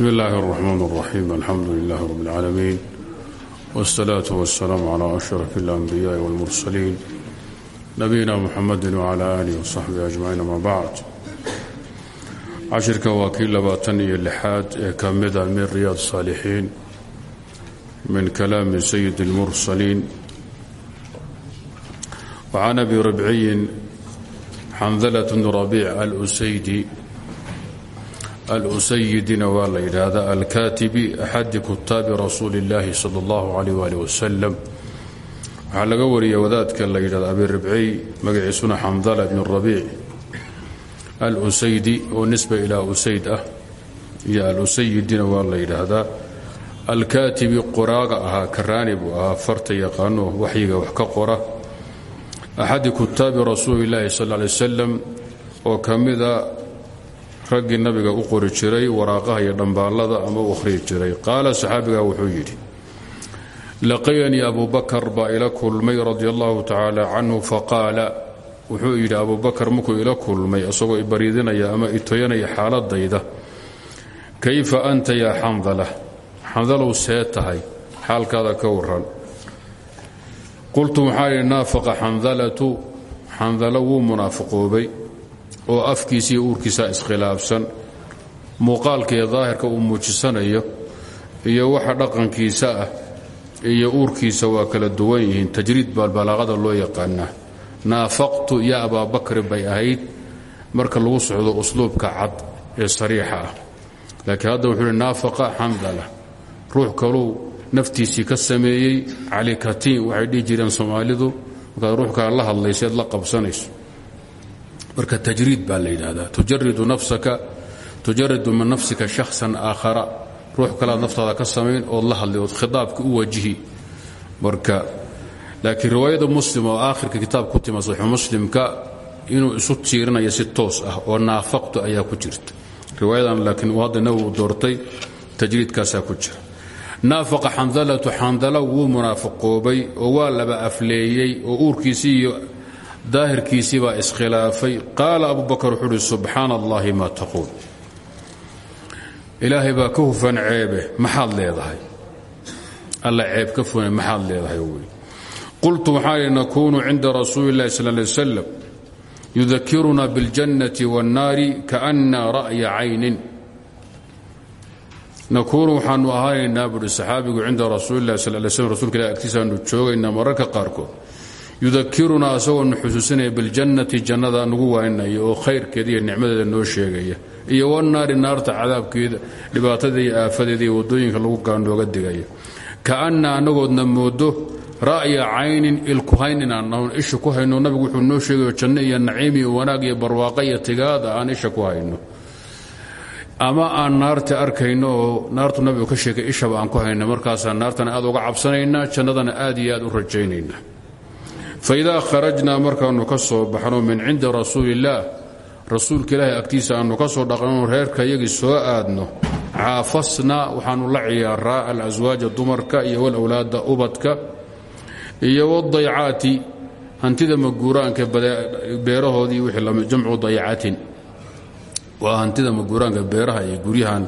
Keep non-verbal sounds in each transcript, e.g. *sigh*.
بسم الله الرحمن الرحيم الحمد لله رب العالمين والصلاة والسلام على أشرف الأنبياء والمرسلين نبينا محمد وعلى آله وصحبه أجمعين ما بعد cashirka waa kii labaatan iyo lixaad ee ka mida min riyaad الصاalixiin min kalaami sayid الmursaliin وcan abi rabciyin xandalة bn rabiic alusaydi alusayidina waa la yidhaahdaa alkaatibi axadi kutaabi rasuuli illaahi sal allahu aleyh ali wasalam waxaa laga wariya wadaadka la yidhahda abi ribciy magaciisuna xandala bn rabiic. Alusaydi oo nisba ilaa usayd ah iyo alusayidina waa la yidhaahdaa alkaatibi qoraaga ahaa karaani buu ahaa farta yaqaano waxyiga wax ka qora. Axadi kutaabi rasuuli illaahi sal lay wasalam oo ka mida raggii nabiga u qori jiray waraaqaha iyo dhambaallada ama u akhriyi jiray. Qaala saxaabiga wuxuu yidhi laqiyanii abu bakar baa ila kulmay radi allahu tacaala canhu faqaala. Wuxuu yidhi abu bakar markuu ila kulmay isagoo ibariidinaya ama itoyanaya xaaladayda. Kayfa anta yaa xandala xandalow see tahay xaalkaada ka waran qultu waxaa idhi naafaqa xandalatu xandalo wuu munaafiqoobay oo afkiisa iyo uurkiisa iskhilaafsan muuqaalka iyo daahirka uu muujisanayo iyo waxa dhaqankiisa ah iyo uurkiisa waa kala duwan yihiin. Tajriid baa loo yaqaanaa. Naafaqtu ya abaa bakrin bay ahayd marka lagu socdo usluubka cad ee sariixa ah. Laakiin hadda wuxuu hi naafaqa ruux kaluu naftiisii ka sameeyey calikatiin waxay dhihi jireen soomaalidu markaad ruux la hadlayseed la qabsanayso marka tajriid baa la yidhaahdaa. Tujaridu min nafsika shakhsan aakhara. Ruux kalead naftaada ka samayn ood la hadlay ood u wajihi. Marka laakiin riwaayada muslim oo aakhirka kitaab ku tima saxiixu muslimka inuu isu tiirinayo si toos ah oo naafaqtu ayaa ku jirta. Riwaayadan laakiin uu hadda nawowi doortay ku jira. Naafaqa xandalatu xandalo wuu oo waa laba afleeyey oo uurkiisii daahirkiisii baa iskhilaafay. Qaala abu bakar wuxuu uhi subxaana allahi maa taquul. Ilaahay baa ka hufan leedahay? Alla ceeb ka funan leedahay? wey qultu waxaan idhi nakuunu cinda rasuuli illahi sal lay wasalam yudakiruna biاljannati waannaari kaana ra'ya caynin. Nakuunu waxaanu ahaanaynaa buuhi saxaabigu cinda rasuuli illahi sal lay slm rsulka ilah agtiisaanu mararka qaarkood yudakirunaa asagoonu xusuusinaya biاljannati jannada nagu waanaya oo khayrkeeda iyo nicmadeeda noo sheegaya. Iyo wanaari naarta cadaabkeeda dhibaatadeeda iyo aafadeeda iyo waddooyinka lagu gaanooga digaya kaana anagoodna moodo ra'ya caynin ilkuhayn inaan nahon isha ku hayno nabigu wuxuu noo sheegayo janno iyo naciim iyo wanaag iyo barwaaqa iyo tigaada aan isha ku ama aan naarta arkayno naartu nabigu ka sheegay ishaba aan ku hayno markaasaan naartana aad uga cabsanaynaa jannadana aad iyo aad u rajaynaynaa faidaa kharajnaa markaannu ka soo baxno min cindi rasuuli illaah rasuulka ilaahay agtiisa aannu ka soo dhaqanno reerka iyagii soo aadno caafasnaa waxaannu la ciyaaraa alaswaaja dumarka iyo walawlaada ubadka iyo wadaycaati hantida maguuraanka beerahoodii wii jamcu daycatin waa hantida maguuraanka beeraha iyo guryahan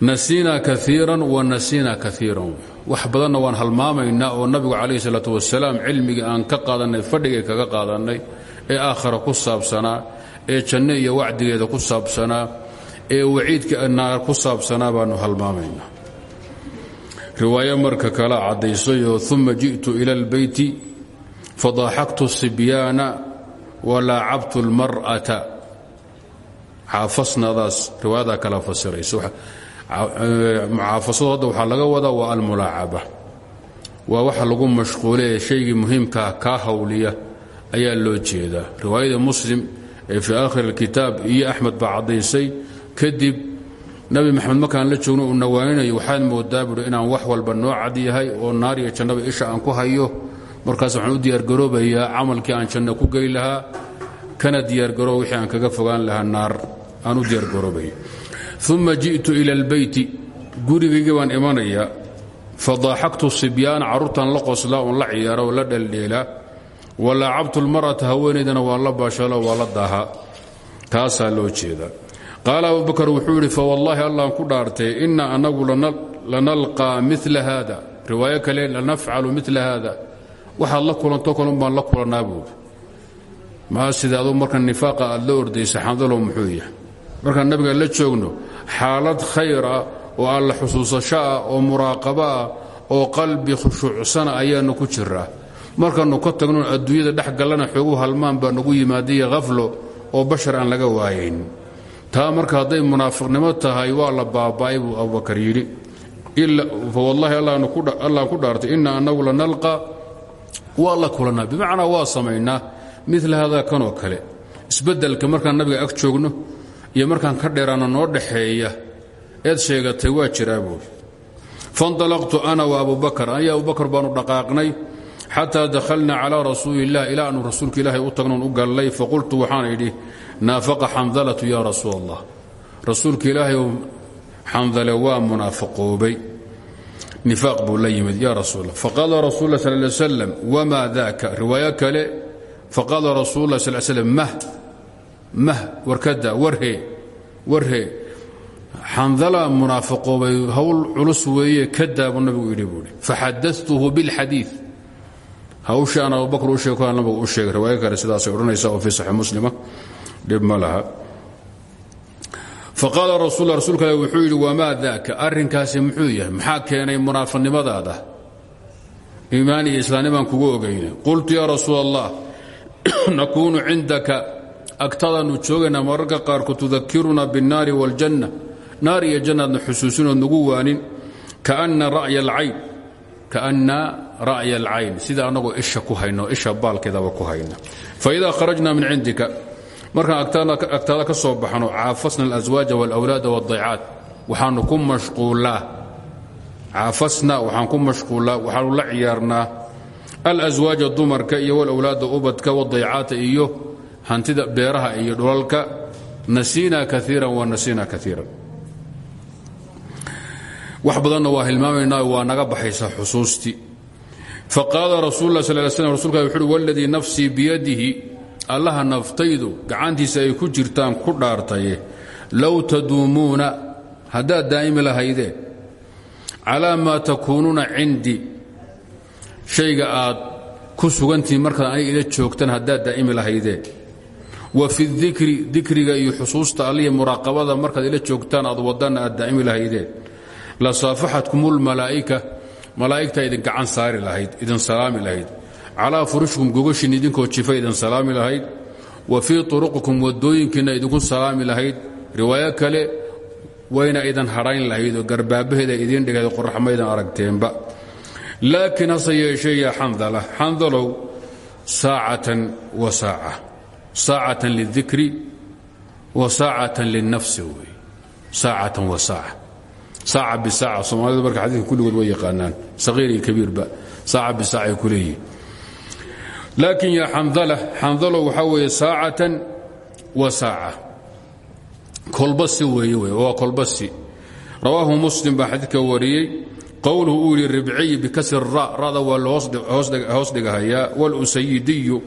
nasiina kaiiran wa nasiina kaiiran wax badanna waan halmaamaynaa oo nabigu calayhi salaatu wasalaam cilmigii aan ka qaadannay fadhigay kaga qaadannay ee aakhara ku saabsanaa ee janno iyo wacdigeeda ku saabsanaa ee waciidka naar ku saabsanaa baannu halmaamaynaa. Riwaayo marka kala caddaysayoo uma ji'tu ila albeyti fadaaxaktu sibyaana walaacabtu lmar'ata xaafasnadaas riwaayadaa kala fasiraysa mucaafasadu hadda laga wadaa waa almulaacaba. Waa waxa lagu mashquule ee shaygii muhiimkaa kaa hawliya ayaa loo jeedaa. Riwaayada muslim ee fii aakhir alkitaab iyo axmed baa caddaysay kadib nabi maxamed markaan la joogno uu nawaaninayo waxaad moodaa buui inaan wax walba noo cad yahay oo naar iyo jannaba isha aan ku hayo. Markaas waxaan u diyaargaroobayaa camalkii aan janno ku geli lahaa kana diyaargarooba wixii aan kaga fogaan lahaa naar. Aan u diyaargaroobaya uma ji'tu ila albeyti gurigaygii baan imanayaa fadaaxaktu sibyaana carruurtaan la qoslaa oon la ciyaara oo la dheeldheelaa walaacabtu lmar'ata haweenaydana waa la baashalo waa la daaha. Taasaa loo jeedaa qaala abubakar wuxuu yidhi fawallaahi allaan ku dhaartay ina anagu lanalqaa mila haada. Riwaayo kale lanafcalu mila baan la kulannaa buuri maa sida aduu marka nifaaqa aad xandalow muxuu yahay. Markaan nabiga la joogno xaalad khayr ah oo alla xusuusasho ah oo muraaqabo ah oo qalbi khushuucsana ayaanu ku jiraa markaannu ka tagno adduunyada dhex gallana xoogu halmaan baa nagu yimaadaiyo khaflo oo bashar aan laga waayayn taa marka hadday munaafiqnimo tahay waa la baaba'ay buu abubakar yidhi. Fawallaahi allaan ku dhaartay ina annagu lanalqa. Waa la kulannaa. Bimacnaa waa samaynaa. Mila hadaa kanoo kale. Isbeddelka markaan nabiga ag joogno iyo markaan ka dheeraano noo dhaxeeya eed sheegatay waa jiraa buuri fainطalaqtu ana wa abubakar aniyo abubakar baanu dhaqaaqnay xataa dakhalna calaa rasuuli illah ilaa aanu rasuulka ilaahay u tagnoon u gallay faqultu waxaan idhi naafaqa xandalatu yaa rasuul allah rasuulka ilaahay xandale waa munaafaqoobay buu la yimid ya rasuul faqaala rasul lah sal slam wma daka riwaayo kale faqaala rasul lah sal slm mah mah warkada warhe warhe. Xandala munaafaqoobay hawl culus weeye kadaa buu nabigu yidhi buui faxadatuhu biاlxadii hawshii aan abubakr u sheeg nabigu u sheegay riwaayo kale sidaasay odhanaysa oo fii saxi muslima dhib ma laha. Faqaala rasul rasuulka ale wuxuu yidhi wamaa muxuu yahay maxaa keenay munaafiqnimadaada iimaan iyo kugu ogayna qultu yaa rasuul *clears throat* nakuunu cindaka agtadaannu joogaynaa mararka qaarkood tudakiruna biاnnaari wاljanna naar iyo jannaadna xusuusinood nagu waanin kaana ra'ya alcayn kaana ra'ya alcayn sida annagoo isha ku hayno isha baalkeedaba ku hayna faidaa kharajna min cindika markaan agtaada ka soo baxno caafasna alaswaaja wاlawlaada wاdaycaat waxaanu ku mashquullaa caafasna waxaan ku mashquullaa waxaanu la ciyaarnaa alaswaaja dumarka iyo walawlaada ubadka wadaycaata iyo hantida beeraha iyo dhulalka nasiina kaiiran wa nasiina kaiiran wax badanna waa hilmaamaynaa waa naga baxaysa xusuustii faqaala rasul lah sal slam rsulka wuxu uhi waladii nafsii biyadihi allaha naftaydu gacantiisa ay ku jirtaan ku dhaartaye low taduumuuna haddaad daa'imi lahaydeen calaa maa takuunuuna cindii shayga aad ku sugantihiin markaad aniga ila joogtaan haddaad daa'imi lahaydeen wa fi dikri dikriga iyo xusuusta alliya muraaqabada markaad ila joogtaan aad wadanna aad daa'imi lahaydeen. La saafaxatkumulmalaa'ika malaa'igtaa idin gacan saari lahayd idin salaami lahayd. Calaa furushikum gogashin idinkoo jifa idin salaami lahayd. Wa fii turuqikum wadooyinkiinna idinku salaami lahayd. Riwaayo kale wayna idin hadhayn lahayd oo garbaabaheeda idiin dhigayd aragteenba. Laakiin hase yeeshee yaa xandala wa saaca saacatan lildikri wa saacatan lilnafsi wey. Saacatan wa saaca saaca bisaaca soomaalidu marka xadiidka kulligood way yaqaanaan. Saqiir iyo kabiirba saaca bisaacay ku leeyihiin laakiin yaa xandala xandalo waxaa weeye saacatan wa saaca. Kolbasi weeye wey. Waa kolbasi. Rawaahu muslim baa xadiidka wariyey. Qowluhu uu yidhi ribciy bikasri ra rada waa hoos dhigahayaa. Walusayidiyu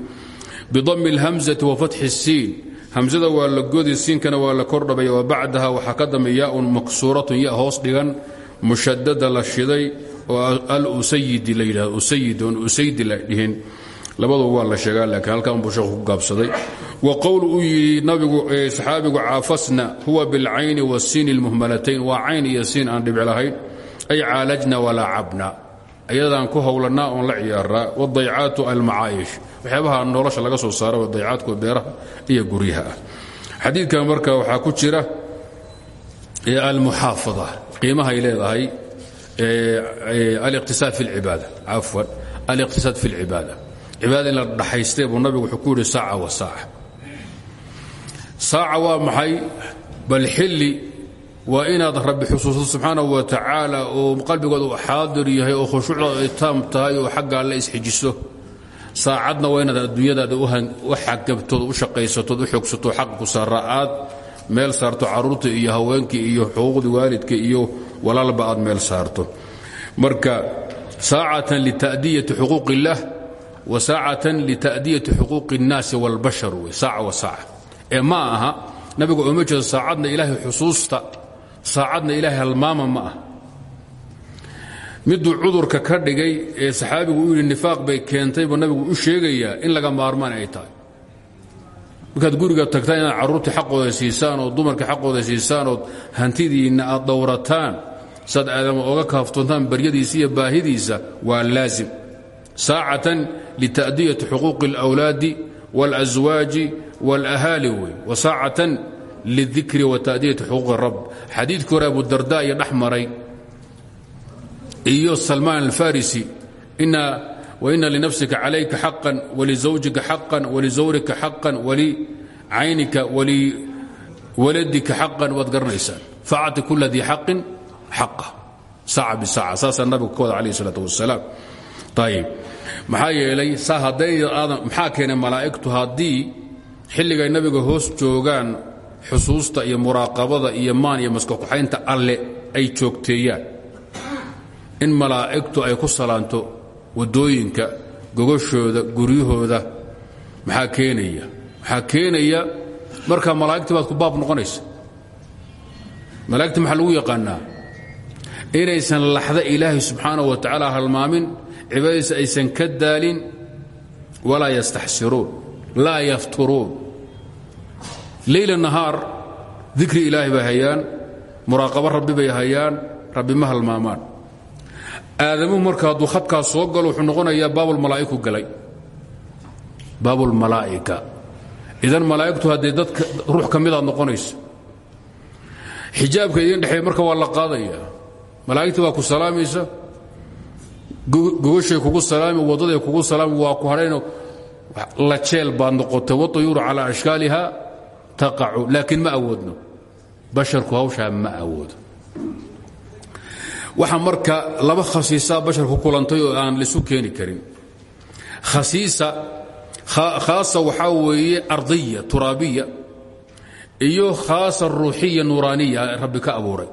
bidami اlhamzai wafatxi siin hamsada waa la godi siinkana waa la kordhabay wa bacdaha waxaa ka dambe yaun maksuuratun ya hoos dhigan mushadada la shiday oo alusayidi la yidhahdo usayid oon usaydi labadu waa la sheegaa laakiin halkan buu sheekhu gaabsaday wa qowlu uu yidhi nabigu saxaabigu caafasna huwa bilcayni wasiini اlmuhmalatayn waa cayn iyo siin aan dhibic lahayn ay caalajna walaa cabna ayadaan ku howlannaa oon la ciyaaraa wadaycaatu almacaa'ish waxyaabaha nolosha laga soo saara wadaycaadku beeraha iyo guryaha ah. Xadiidkan marka waxaa ku jira almuxaafada qiimahay leedahay aliqtisaad fi lcibaada cafwan aliqtisaad fi lcibaada cibaada in la dhaxaystay buu nabigu wuxuu ku yidhi saaca wa saaca. Saaca waa maxay? Bal xilli waa inaad rabbi xusuusto subxaanahu wa tacaala oo qalbigooda uu yahay oo khushuucdaada ay taam oo xagga alle isxijiso saacadna waa inaad adduunyadaada u xagabtood u shaqaysatood u xoogsato xaqa ku saara aad meel saarto carruurta iyo haweenkii iyo xuquuqdii waalidka iyo walaalba aad meel saarto. Marka saacatan lita'diyati xuquuq illaah wa saacatan lita'diyati xuquuqi اnnaasi wاlbashar wey saaca wa saaca ee ma aha nabiga ooma jeedo saacadna xusuusta saacadna ilaahay halmaama ma ah miduu cudurka ka dhigay ee saxaabigu u yidhi nifaaq bay keentay buu nabigu u sheegayaa in laga maarmaan ay tahay markaad guriga tagtaan inaad carruurtii xaqooda siisaan ood dumarkii xaqooda siisaan ood hantidiinna aad dhowrataan saad aadama oga kaaftoontaan baryadiisa iyo baahidiisa waa laazim saacatan lita'diyati xuquuqi اlأwlaadi wاlأswaaji wاlahaali wey wa saacatan lidikri wa ta'diyati xuquuqi rab xadiidkii hore abudarda iyo dhex maray iyo salmaan alfarisi waina linafsika calayka xaqan walizawjika xaqan walizawrika xaqan walicaynika waliwaladika xaqan waad garanaysaan facti kula dii xaqin xaqa saaca bisaaca saasaa nabiga ka wada alayh isalaat wasalaam ayib maxaa yeelay saa hadday aadan maxaa keenay malaa'igtu haddii xilligay nabiga hoos joogaan xusuusta iyo muraaqabada iyo maan iyo maskakuxaynta alle ay joogteeyaan. In malaa'igtu ay ku salaanto waddooyinka gogoshooda guryahooda maxaa keenaya? Maxaa keenaya? Markaa malaa'igtii baad ku baab noqonaysa. Malaa'igta maxaa lagu yaqaannaa inaysan laxda ilaahay subxaanahu wa tacaala halmaamin cibaadadiisa aysan ka daalin walaa yastaxsiruun laa yafturuun leyla nahaar dikri ilaahay bay hayaan muraaqabo rabbi bay hayaan rabbi ma halmaamaan. Aadamuhu marka hadduu khadkaas soo galo wuxuu noqonayaa baabulmalaa'iku galay. Baabulmalaa'ika idan malaa'igtu haddee dadka ruux ka midaad xijaabka idin dhexeey marka waa la qaadaya. Malaa'igtii waa ku salaamaysa gogashay kugu salaami waddaday kugu salaami waa ku hadhayno la jeel baad noqotay watayuuru calaa ashkaaliha taqacu laakiin ma awoodno basharku hawshaa ma awoodo waxaa marka laba khasiisaa bashar ku kulantay oo aan laisu keeni karin khasiisa khaasa waxaa weeye ardiya turaabiya iyo khaasa ruuxiya nuuraaniya rabbi ka abuuray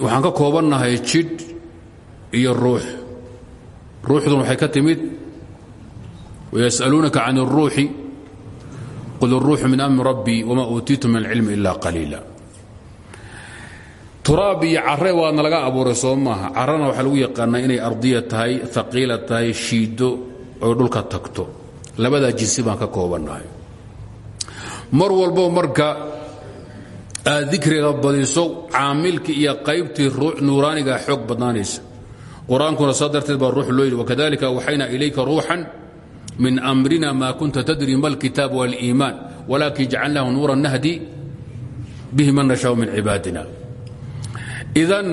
waxaan ka koobannahay jidh iyo ruux ruuxdun waxay ka timid wayas'aluunaka can الruuxi qul الruuxu min amri rabbii wma uutiitu min اlcilmi ila qaliila turaab iyo care waadna laga abuuray soo maaha carana waxaa lagu yaqaanaa inay ardiya tahay aqiila tahay shiiddo oo dhulka tagto labadaa jinsi baan ka koobannahay mar walbo marka aad dikriga badiso caamilkii iyo qaybtii nuuraaniga xoog badnaanaysa qur-aankuna saa darteed baa ruux loo yidhi wakadalika awxayna ilayka ruuxan min amrina ma kunta tadri ma alkitaab wاliimaan walakin jacalnahu nuuran nahdi bihi man nashaau min cibaadina idan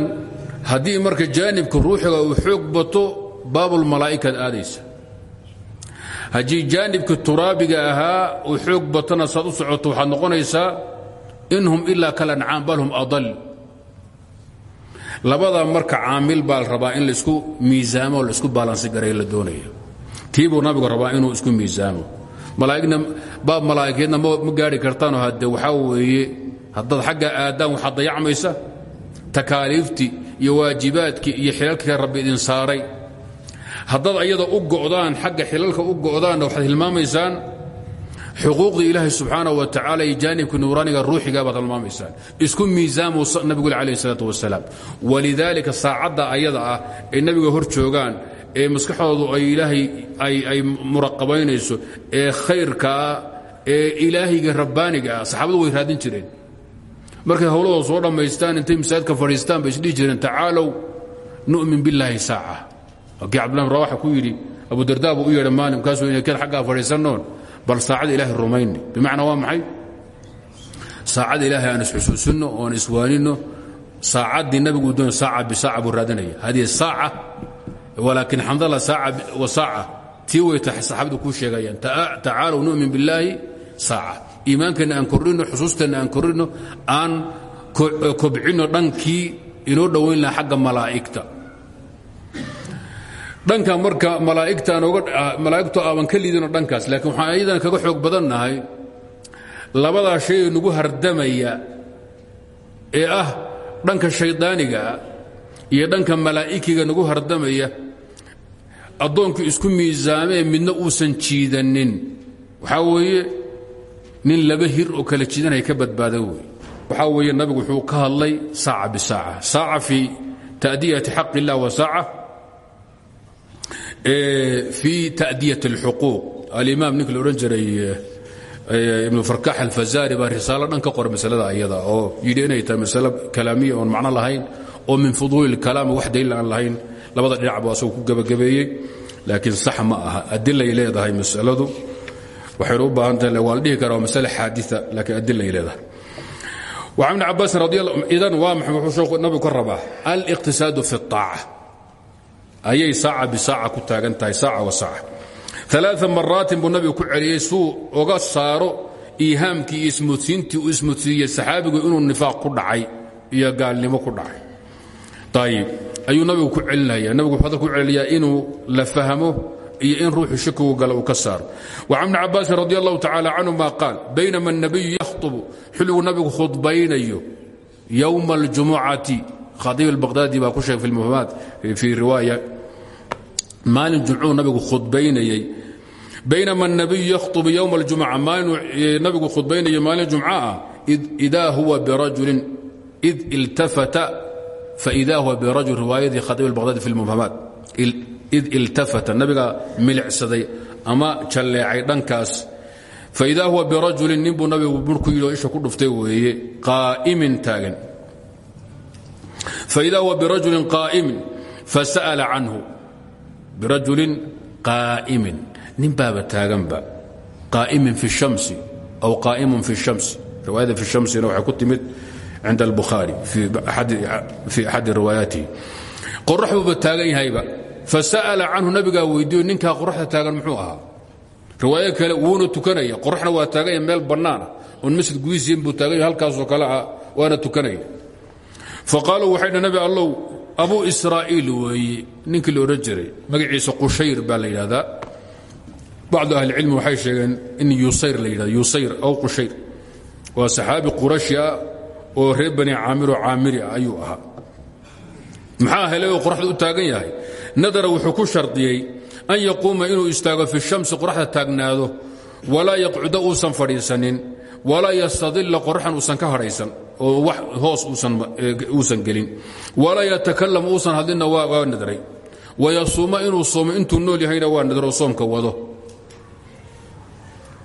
haddii marka jaanibka ruuxiga uu xoog bato baabulmalaa'ikaad aadaysa haddii jaanibka turaabiga ahaa uu xoog batona saad u socoto waxaad noqonaysaa in hum ilaa kalancaam bal hum adal labada marka caamil baa la rabaa in la isku miisaamo la isku baalansi garay la doonaya tiibuu nabigu rabaa inuu isku miisaamo. Malaaigna baab malaaikeedna ma gaari kartaano hadde waxaa weeye haddaad xagga aadaan waxaad dayacmaysa takaaliiftii iyo waajibaadkii iyo xilalka rabbi idin saaray. Haddaad ayada u godaan xagga xilalka u go'daanna waxaad hilmaamaysaan xuquuqdii ilaahay subxaana wa tacaala iyo jaanibka nuuraaniga ruuxiga baad halmaamaysaan isku miisaamu nabigule calayh isalaat wasalaam walidaalika saacadda ayada ah ay nabiga hor joogaan ee maskaxdoodu ay ilaahay ay muraqabaynayso ee khayrkaa ee ilaahiga rabbaaniga ah. Saxaabadu way raadin jireen. Markay howladooda soo dhammaystaan intay masaajidka fadhiistaan bay isdhihi jireen tacaalow nu'min billaahi saaca. Wakii cabdullah bin rawaxa ku yidhi abu dardaa buu u yeedhay maalin kaasuu inay keen xaggaa fadhiisannoon bal saacada ilaahay rumayni. Bimacnaa waa maxay? Saacadda ilaahay aan isxusuusinno oon iswaaninno saacaddii nabigu doon saaca bisaaca buu raadinaya. Hadihi saaca walaakin xamdala saaca tii wayta saxaabadu kuu sheegayaan tacaalow nu'min billaahi saaca. Iimaankeenna aan kordhinno xusuusteenna aan kordhinno aan kobcinno dhankii inoo dhowayn laha xagga malaa'igta. Dhanka marka malaa'igtu aaban ka liidino dhankaas laakiin waxaan ayadana kaga xoog badannahay labadaa shay ee nagu hardamaya ee ah dhanka shaydaanigaa iyo dhanka malaa'ikiga nagu hardamaya addoonkii isku miisaamee midna uusan jiidanin. Waxaa weeye nin laba hir oo kala jidanaya ka badbaada wey weeye nabigu wuxuu ka hadlay saaca bisaaca saaca. Fii ta'diyati xaq wa saaca fii ta'diyat اlxuquuq alimaam ninka la odhan jiray ibnu farkax alfazari baa risaalo dhan ka masalada ayada oo yidhi inay tahay masalo kalaamiya oon macno lahayn oo min fuduuli اlkalaam wax daliil aan lahayn labada dhinac buu asagu ku gebagabeeyey laakiin sax ma aha adilay leedahay masaladu waxaynu u baahan tahay waa la dhihi karaa waa masale xaadia laakiin adilay leedahay وعن بن عباس رضي الله إذن waa maxay wuxuu sheekhu nabigu ka rabaa الاqtisaadu في الطاacة ayay saaca bisaaca ku taagan tahay saaca wa saaca ثaلaaثa maraatin buu nabigu ku celiyey suu oga saaro iihaamkii iyo ismudsiintii uu ismudsiiyey saxaabigu inuu nifaaq ku dhacay iyo gaalnimo ku dhacay ayib ayuu nabigu ku celinaya. Nabigu wuxuu hadalku celinayaa inuu la fahmo iyo in ruuxu shakigu gala uu wa can bni cabbaasin radi allahu tacala qaal baynama annabiyu yakhtubu. Xilligu nabigu khudbaynayo yowma aljumucati khatiib albaqhdaadi baa ku sheegay fi muhamaad fii riwaaya. Maalin jumcuu nabigu khudbaynayey baynama annabiyu yakhtubu yowma aljumca maalinuu nabigu khudbaynayo maalin jumca ah id idaa huwa birajulin id iltafata faida huwa birajul riwaayadii khaiib اlbaqhdaadi fi اlmufhamaat id iltafata nabiga milicsaday ama jalleecay dhankaas faidaa huwa birajulin ninbuu nabigu burku yidhi oo isha ku dhuftay weeye qaa'imin taagan faidaa huwa birajulin qaa'imin fasa'ala canhu birajulin qaa'imin nin baaba taaganba qaa'imin fi shamsi aw qaa'imun fi shamsi riwaayada fi shamsina waxay ku timid cinda albukhaari fii axadi riwaayaatihi qorax buuba taagan yahayba fasa'ala canhu nabigaa weydiiyo ninkaa qoraxda taagan muxuu ahaa riwaayo kale wuuna tukanaya qoraxna waa taaganya meel bannaana oon masjid gudiisiin buu taaganya halkaasoo kale ah waana tukanaya faqaaluu waxay dha nabi allow abuu israa'iil weeye ninkii la odhan jiray magaciisa qushayr baa la yidhahdaa bacdu ahlicilmi waxay sheegeen in yusayr la yidhahdo yusayr aw qushayr waa saxaabi qurashi ah oo reer bani caamiroo caamiri ah ayuu ahaa. Maxaa helay oo qoraxda u taagan yahay? Nadara wuxuu ku shardiyey an yaquuma inuu istaago fi shamsi qoraxda taagnaado walaa yaqcuda uusan fadhiisanin walaa yastadila qoraxan uusan ka hadhaysan oo wax hoos uusan gelin. Walaa yatakalam uusan hadlinna waa nadray. Wayasuuma inuu soomo intuu nool yahayna waa nadro soomka wado.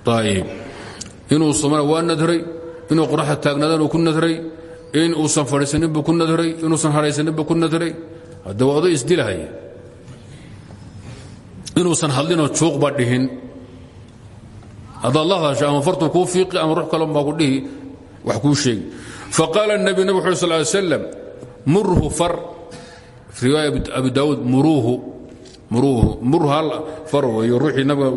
Ayb inuu soomana waa nadray inuu qoraxda taagnaadana uu ku nadray in uusan fadhiisaninbuu ku nadray inuusan hadhaysaninbuu ku nadray hadda waa oday isdilahaya inuusan hadlinoo juuqba dhihin. Haddaad la hadasho ama fartu kuu fiiqi ama ruux kalon baa ku dhihi wax kuu sheegi. Faqaala الnabi nabg uu sal ly slam murhu far. Riwaaya abi daawuud muruuhu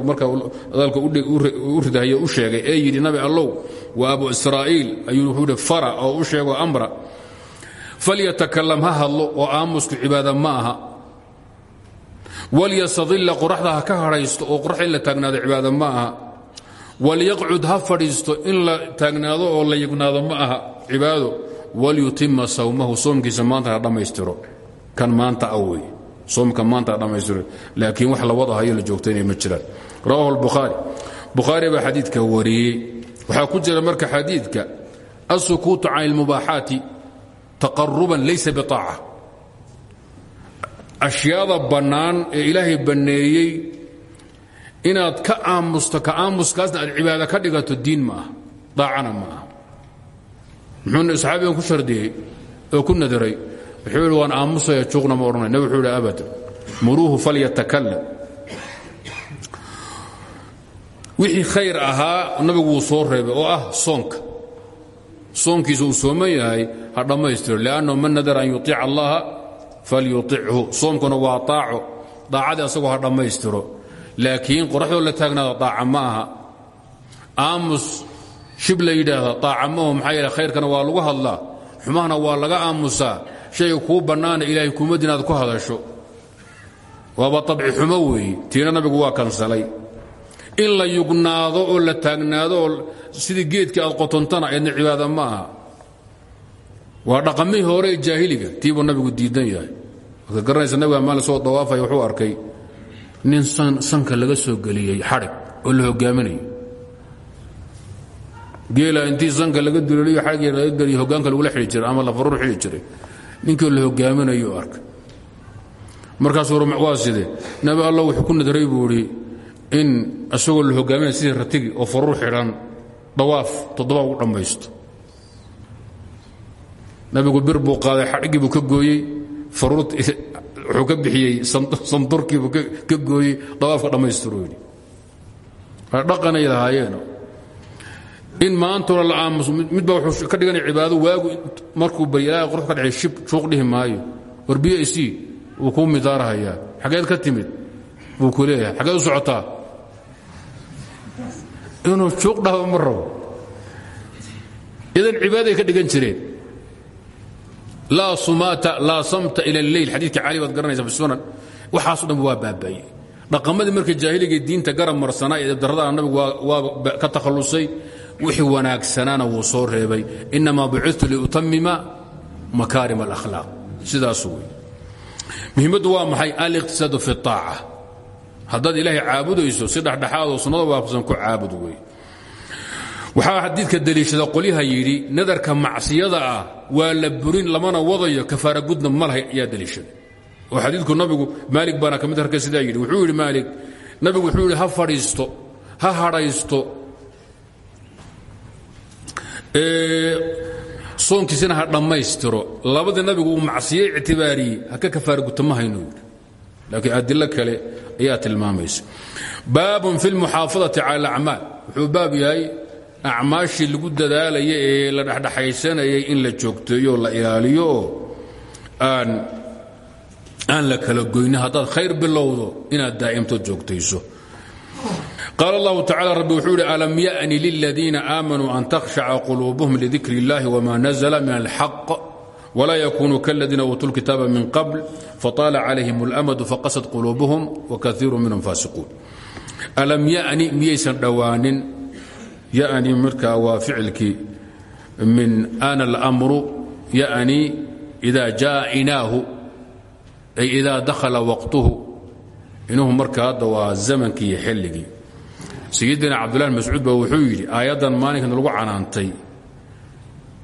marka hadalka u sheegay ee yidhi nabi allow waa abu israa'iil ayuu fara oo u sheego amra. Falyatakalam ha hadlo oo aamusku cibaada ma aha. Walyastadila qoraxda ha ka hadhaysto oo qoraxda in la taagnaado cibaada ma aha. Walyaqcud ha fadhiisto in la taagnaado oo la yignaado ma aha cibaado. Walyutima sawmahu soomkiisa maanta ha dhammaystiro. Kan maanta a wey soomka maanta ha dhammaystiro laakiin wax la wadahayo la joogtaynaya ma jiraan. Rawahu lbukhaari bukhaari baa xadiidka wariyey. Waxaa ku jira marka xadiidka alsukuutu can ilmubaaxaati taqaruban laysa biaaca ashyaada bannaan ee ilaahay banneeyey inaad ka aamusto ka aamuskaasna aad cibaado ka dhigato diin ma daacana ma aha muxuu saxaabigan ku shardiyey oo ku nadaray wuxuu yidhi waan aamusaya juuqna ma odhanay. Nabi wuxuu yidhi abadan muruuhu falyatakalam wixii khayr ahaa nabigu wuu soo reebay oo ah soonka. Soonkiisa uu sooman yahay ha dhammaystiro liannahu man nadara an yuiica allaha falyuichu soomkuna waa aaco daacadii asagoo ha dhammaystiro. Laakiin qoraxdoo la taagnaado aaca ma aha. Aamus shib la yidhaahda aaca maaho maxaa yeele khayrkana waa laga aamusaa shayga kuu bannaana ilaahay kuumaddi inaad ku hadasho. Waaba abci xumo tiina nabigu waa kansalay. In la yugnaado oo la taagnaado sidii geedkii aad qotontana eedna cibaada ma aha. Waa dhaqamihii hore ee jaahiliga tiibuu nabigu diidan yahay. Waad garanaysa nabiga maalin soo dawaafaya wuxuu arkay nin sanka laga soo geliyey xadhig oo la hogaaminayo geela intii sanka laga duleeliyo xaggii laga geliyo hogaanka lagula xidhi jiray ama la faruur xidhi jiray ninkii la hogaaminayo arkay markaasuu waa sidee nabi allah wuxuu ku nadray buu in isagoo la hogaaminaya sidii ratigi oo faruur xidhan dawaaf toddoba ugu dhammaysto. Nabigu bir buu qaaday xadhiggii buu ka gooyey faruur wuxuu ka bixiyey sandurkiibuu ka gooyey dawaafka dhammaystiro yidhi. Dhaqanay lahaayeen in maantuna la aamuso midba wuxuu ka dhiganaya cibaado waagu markuu bari ilaahay qorx ka dhacay shib shuuq dhihi maayo. War biyo isii wuu kuu midaarahayaa. Xageed ka timid buu ku leeyahay. Xageed u socotaa. Inuu shuuq dhahba ma rabo. Idan cibaaday ka dhigan jireen. Laa sumaata laa samta ila alleyl xadiidka cali baad garanaysa fi sunan. Waxaaso dhan waa baaba'ye dhaqamadii marka jaahiliga diinta garab marsanaa ee darrada nabigu waa ka takhallusay wixii wanaagsanaana wuu soo reebay. Inamaa bucidtu liutamima makaarim alakhlaaq. Sidaas wey muhiimaddu waa maxay? Aliqtisaadu fi aaca haddaad ilaahay caabudayso si dhexdhexaadoo sunnada waafaqsan ku caabud wey waxaa xadiidka daliishada qolyaha yidhi nadarka macsiyada ah waa la burin lamana wadayo kafaara gudna ma lahay ayaa daliishaday oo xadiidku nabigu maalig baana ka mid harka sidaa yidhi. Wuxuu yidhi maalig nabigu wuxuu yidhi ha fadhiisto ha hadhaysto soonkiisina ha dhammaystiro. Labadii nabigu uu macsiye ictibaariyey ha ka kafaara guta ma hayno. Yidhi laakiin adilo kale ayaa tilmaamaysa. Baabun fi lmuxaafadati cala alacmaal wuxuu baab yahay acmaashii lagu dadaalaya ee la dhexdhexaysanayay in la joogteeyo la ilaaliyo oo aan aan la kala goyni haddaad khayr bilowdo inaad daa'imtood joogtayso qaal allahu tacala rabbi wuxuu yidhi alam ya'ni liladiina aamanuu an takhshaca quluubuhum lidikri اllahi wma nazla min alxaq wla yakunuu kaladiina uutuu lkitaaba min qabl fطaala calayhim اlamadu faqasad quluubuhum wakaiiru minhum faasiquun alam yani miyaysan dhowaanin yani markaa waa ficilkii min ana اlmru yani ida jaa inaahu ay ida dakhala waqtuhu inuhu marka hadda waa zamankii iyo xilligii sayidina cabdullahi mascuud ba wuxuu yidhi aayaddan maalinkan lagu canaantay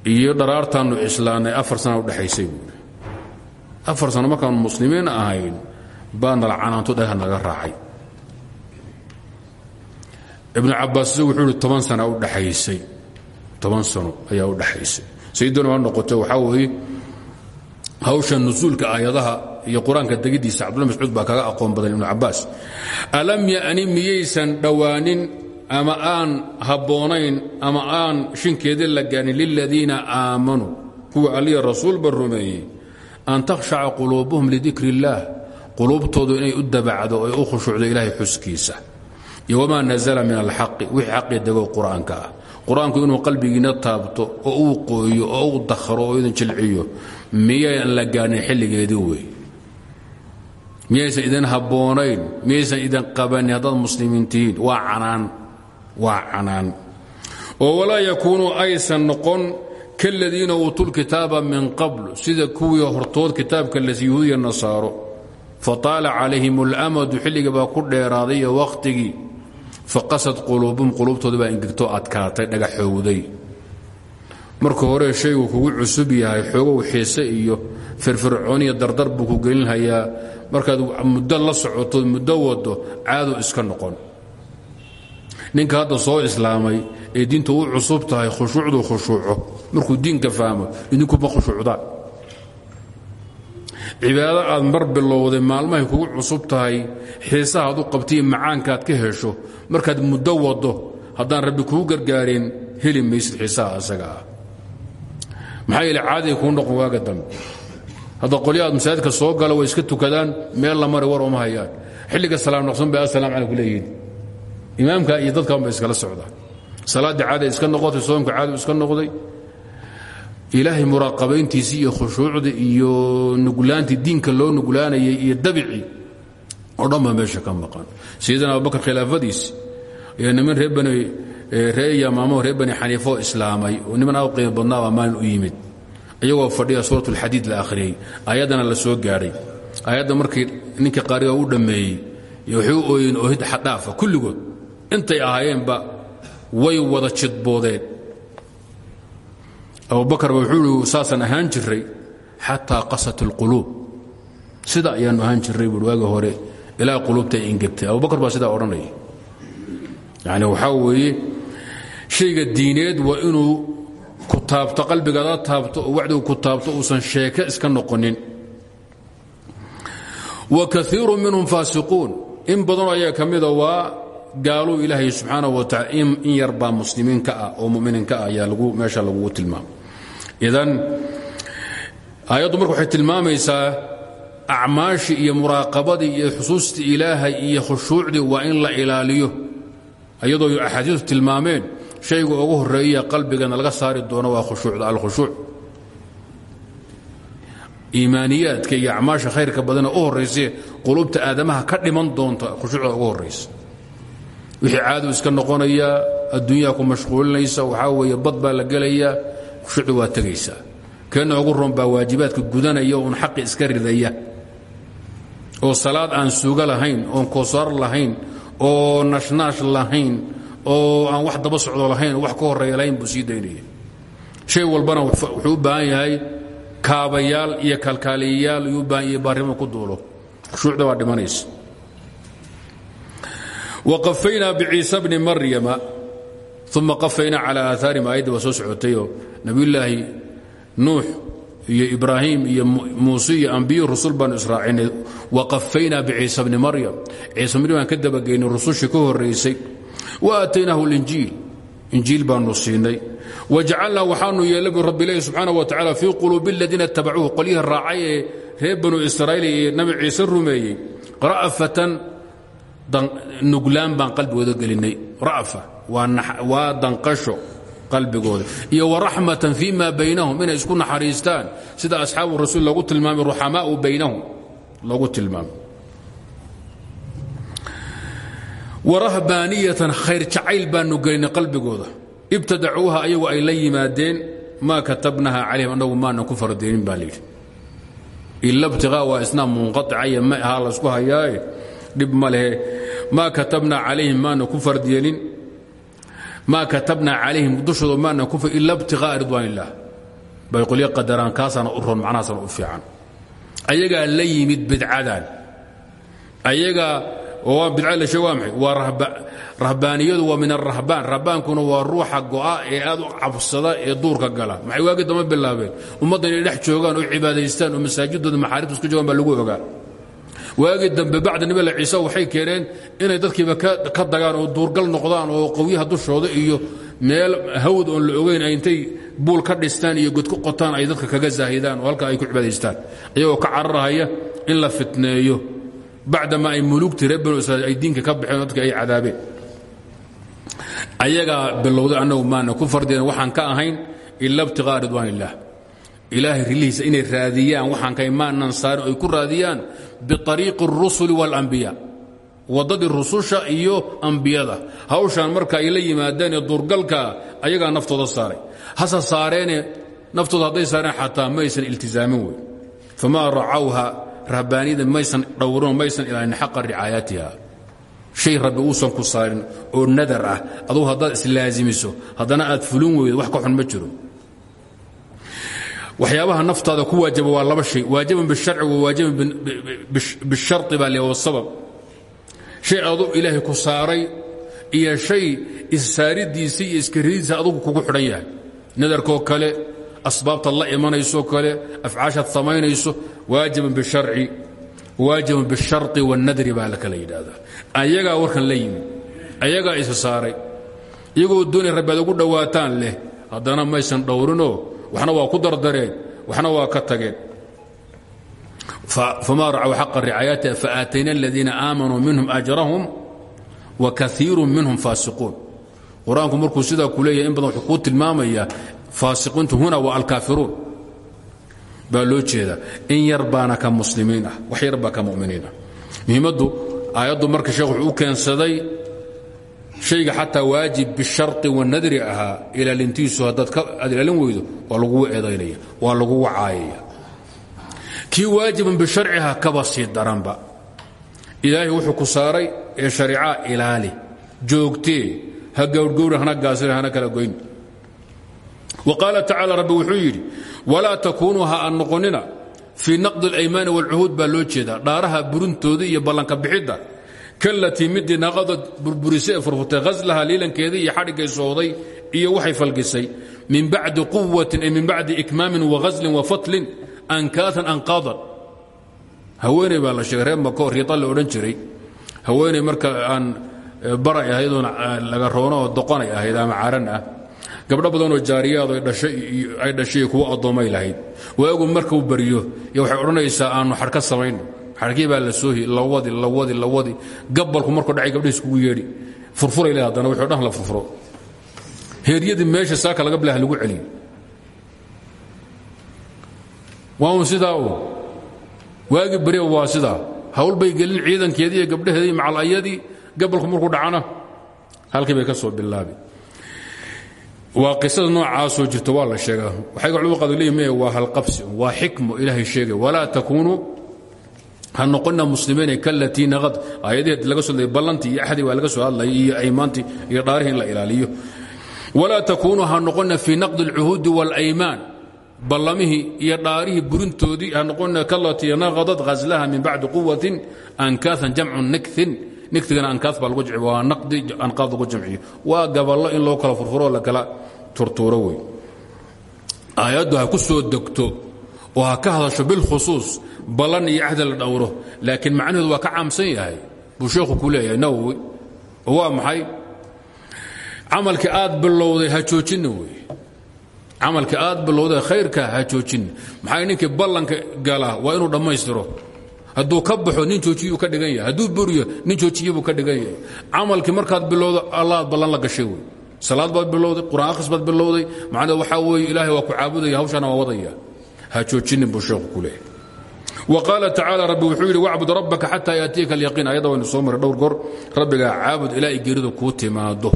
iyo dharaartaannu islaannay afar sana udhexaysay buui afar sano markaanu muslimiin ahayn baa nala canaanto dhagha naga raacay. Ibnu cabbaas wuxuu ihi toban sana udhexaysay toban sano ayaa u dhexaysay sayidina waa noqotay waxaa weeye hawsha nusuulka aayadaha iyo qur'aanka degiddiisa cabdullahi mascuud baa kaga aqoon badan ibnu cabbaas. Alam ya'ni miyaysan dhowaanin ama aan habboonayn ama aan shinkeedii la gaanin liladiina aamanuu kuwa alliya rasuulba rumeeyey an takhshaca quluubuhum lidikri illaah quluubtoodu inay u dabacdo oy u khushuucdo ilaahay xuskiisa. Iyo wamaa nazala min alxaqi wixii xaqii dego qur'aanka ah. Inuu qalbigiina taabto oo uu qooyo oo uu dakhro oo idin jilciyo miyaynan la gaanin xilligeedii wey miyaysan idin habboonayn miyaysan idin qabanin haddaad muslimiin waa canaan waa canaan. Oo walaa yakuunuu aysan noqon kaladiina uutuu lkitaaba min qabl sida kuwii hortood kitaabka las yahuudiya nasaaro. Fataala calayhim اlamadu xilliga baa ku dheeraaday iyo wakhtigii faqasad quluubum quluubtooda baa ingegtoo adkaatay dhagaxowday marka hore shaygu kugu cusub yahay xoogow xiise iyo firfircooniya dardar buu ku gelinhayaa markaad muddo la socoto muddo wado caado iska noqon. Ninka hadda soo islaamay ee diinta u cusub tahay khushuucduu khushuuco. Markuu diinka fahmo idinkuma khushuucdaan. Cibaado aad mar bilowday maalmahay kugu cusub tahay xiisahaad u qabtaiyo macaankaad ka hesho markaad muddo wado haddaan rabbi kuu gargaarin heli maysid xiisaha asaga ah maxaa yeele caadiga kuu noqon waaga dambe hadda qolyahaad masaajidka soo gala way iska tukadaan meel la mari war uma hayaan. Xilliga salaam noqsan bay asalaam calayku leeyihiin. Imaamka iyo dadkan bay iskala socdaan. Salaaddii caaday iska noqotay soomka caadu iska noqday. Ilaahay muraaqabayntiisii iyo khushuucdii iyo nuglaantii diinka loo nuglaanayay iyo dabicii oo dhan baa meesha ka maqan. Sayidina abubakar khilaafadiisi iyo niman reer bani ree yamaamo reer islaamay oo niman aad qiimo badnaabaa u yimid iyagoo fadhiya suurat ulxadiid la akhriyey. Ayaddana la soo gaadhay ayadda markii ninkii qaariga u dhammeeyey waxay u ooyeen oohid xaddhaafa kulligood. Intay ahaayeenba way wada jidboodeen abubakar ba wuxuu i saasaan ahaan jiray xataa qasat اlquluub sida ayaanu ahaan jiray buui waagi hore ilaa quluubta ay ingegtay abubakar baa sidaa odhanaya yani waxaa shayga diineed waa inuu ku taabto qalbigaada taabto oo wacdigu ku taabto uusan sheeke iska noqonin. Wa kaiiru minhum faasiquun. In badanoo ayaa ka mida waa gaaluu ilaahay wa tacala in yar baa muslimiin ka ah oo muminiin ka ah ayaa meesha lagugu tilmaamay idan aayaddu marka waxay tilmaamaysaa iyo muraaqabadii iyo xusuustii ilaahay iyo khushuucdii waa in la ilaaliyo iyadoo axaadiistu tilmaameen shayga ugu horreeya qalbigana laga saari doono waa khushuucda alkhushuuc. Iimaaniyaadka iyo acmaasha khayrka badana u horraysee qulubta aadamaha ka dhiman doonta khushuucda ugu horraysa wixii caadu iska noqonaya adduunyaa ku mashquulinaysa waxaa weeye bad la gelayaa khushuucda waa tegaysaa keenna ugu baa waajibaadka gudanaya uun xaqi iska ridaya. Oo salaad aan suuga lahayn oon koosaar lahayn oo nashnaash lahayn oo aan wax daba socdo lahayn wax ka horreeya lahayn buu shay walbana wuxuu u kaabayaal iyo kalkaaliyayaal ayuu u baahan yahay ku duulo. Khushuucda waa dhimanaysa. Waqafaynaa biciisa bni maryama uma qafaynaa calى aaaarihim aayadda waa soo socotayoo nabiyullaahi nuux iyo ibraahim iyo muuse iyo ambiyo rusul baanu israacinay waqafaynaa biciisa bni maryam. Ciisa bni baan ka dabageynay ka horraysay wa aataynaahu linjiil. Injiil baanu siinay. Wajacalnaa waxaanu yeelay bu rabbi ilaahi subxaana wa tacala fii quluubi aladiina itabacuuhu qolyihii raacay ee reer banu israa'iil iyo nabi ciise rumeeyey. Ra'fatan nuglaan baan qalbigooda gelinay. Ra'fa waa danqasho qalbigooda. Iyo waraxmatan fii ma baynahum inay isku naxariistaan. Sida asxaabu rasuul loogu tilmaamay ruxamaau baynahum loogu tilmaamay warahbaaniyatan khayr jacayl baanu gelinay qalbigooda. Ibtadacuuha ayagu ay la yimaadeen maa katabnaha calayhim annagu maanan ku fardeenin baa layidhi ila btiqaa waa isnaam munqaicaya ma ahaa laysku hayaaye dhib ma lehe. Maa katabnaa calayhim maana ku fardyeelin maa katabnaa calayhim dushooda maana ku ila btiqaa'a ridwaan illah bay qolyo qadaraan kaasaana u ron macnahaasana u fiican. Ayagaa la yimid bidcadan ayagaa oo bidca la sheeg waa maxay rahbaaniyadu waa min arahbaan rahbaankuna waa ruuxa go'a ee aad u cabsada ee duurka gala. Maxay waagi dama bilaabeen? Ummadda inay dhex joogaan oo cibaadaystaan oo masaajidooda maxaaribta isku joogaan baa lagu ogaa waagii dambe bacda nabila ciise waxay keeneen inay dadkiiba ka dagaan oo duurgal noqdaan oo qowyaha dushooda iyo meel hawd oon la ogayn ay intay buul ka dhistaan iyo god ku qotaan ay dadka kaga zaahidaan oo halka ay ku cibaadaystaan. Iyagoo ka cararahaya in la fitneeyo bacdama ay mulugti reer banu israiil ay diinka ka baxeen dadka ay cadaabeen. Ayagaa bilowday annagu maana ku fardeen waxaan ka ahayn ila ibtiqaa ridwaan illah. Ilaahay rilihiisa inay raadiyaan waxaan ka maanan saarin oy ku raadiyaan biariiqi اrusuli wاlambiya waddadii rususha iyo ambiyada. Hawshaan marka ay la yimaadeen ee duurgalka ayagaa naftooda saaray. Hase saareene naftooda hadday saareen rahbaaniyada maysan dhowrinoo maysan ilaalin xaqa ricaayatiha. Shay rabbi uusan ku saarin oo nadar ah. Adugu haddaad islaazimiso haddana aad fulin weydo wax ka xun ma jiro. Waxyaabaha naftaada ku waajaba waa laba shay. Waajiban biharci wa waajiban bishari baa le sabab. Shay adu ilaahay ku saaray iyo shay issaaridiisa iyo iskaridiisa adugu kugu xidhan yahay. Nadarkoo kale asbaabtaad la imanaysoo kale afcaashaad samaynayso waajiban bisharci waajiban bishari waannadri baa la kala yidhaahdaa ayagaa warkan la yimid ayagaa isa saaray iyagoo doonay rabbi aad ugu dhowaataan leh haddana maysan dhowrinoo waxna waa ku dardareen waxna waa ka tageen famaa racaw xaqa ricaayatiha faatayna aladiina aamanuu minhum ajrahum wa kaiiru minhum faasiquun qur'aanku markuu sidaa ku leeyahay in badan wuxuu kuu tilmaamayaa faasiqiintu huna waa alkaafiruun. Baa loo jeedaa in yar baana ka muslimiin ah wax yar baa ka muminiin ah muhiimaddu aayaddu marka sheekh wuxuu u keensaday shayga xataa waajib bishari wanadri ahaa ilaalintiisu haddaad aad ilaalin weydo waa lagugu eedaynaya waa lagugu caayaya kii waajiban bisharciha kaba sii daranba. Ilaahay wuxuu ku saaray ee shariica ilaali joogtee ha gawrgowri hana gaasina hana kala goyn qaala tacaala rabbi wuxuu yidhi walaa takuunuu ha aan noqonina fii naqdi اlaymaani wاlcuhuud baa loo jeedaa dhaaraha burintooda iyo ballanka bixidda kalatii midii naqadad burburisay ee furfurtay haslaha liilankeedii iyo xadhiggay sooday iyo waxay falgisay min bacdi quwatin ay min bacdi ikmaamin wahaslin wafatlin ankaatan anqaadan haweeney baa la sheegay reer mako riita la odhan jiray. Haweeney marka aan baray ahaydoo laga roono oo doqonay ahayd ama caran ah gabdho badanoo jaariyaado ay dhashay kuwa addoommay lahayd. Waagu markuu baryo y waxay odhanaysaa aanu xadh ka samayno xadhkii baa la soohi lawadi lawadi lawadi gabalku markuu dhacay gabdhihiis kugu yeedhi furfuray le haddana wuxuu dhan la furfuro. Heeryadii meesha saaka laga bilaha lagu celiyo waa sidaa u barya waa sidaa. Hawl bay gelin ciidankeedii iyo macalayadii gabalku markuu dhacana halkii bay ka soo bilaabi waa qisada noocaasoo jirta waa la sheegaa. Waxay culmadu qadu leeyihiin maya waa halqabsi. Waa xikmo ilaahay sheegay. Walaa takuunuu ha noqona muslimiina kalatii naqad. Aayadihii laga soo hadlay ballantii iyo waa laga soo hadlayay iyo aymaantii iyo dhaarihii la ilaaliyo. Walaa takuunuu ha noqona fii naqdi اlcuhuudi wاlaymaan ballamihii iyo dhaarihii burintoodii ha noqona kalatii naqadad ghaslaha min bacdi quwatin ankaaan jamcu niktin niktigana ankaas baa lagu jci waa naqdi anqaad lagu jamciyo waa gaballo in loo kala furfuroo la kala turtuuro wey aayaddu ha ku soo degto oo ha ka hadasho bilkhusuus ballan iyo axda la dhowro laakiin macnaheedu waa ka caamsan yahay. Buu sheekhu ku leeyahay nawowi. Oo waa maxay? Camalkii aad bilowday ha joojinna wey camalkii aad bilowday khayrka ha joojinna. Maxaa ninkii ballanka galaa waa inuu dhammaystiro hadduu ka baxo nin joojiyuu ka dhigan yahay. Hadduu buriyo nin joojiyibuu ka dhigan yahay. Camalkii markaad bilowdo allaad ballan la gashay wey. Salaad baad bilowday qur'aan akhris baad bilowday. Macnaheed waxaa weeye ilaahay waa ku caabudaya hawshana waa wadaya. Ha joojinin buu sheekhu ku leeyahay. Wa qaala tacaala rabbi wuxuu yidhi wacbud rabbaka xataa yaatiyaka alyaqiin. Ayadda waynu soo maray dhowr goor. Rabbigaa caabud ilaa ay geeridu kuu timaado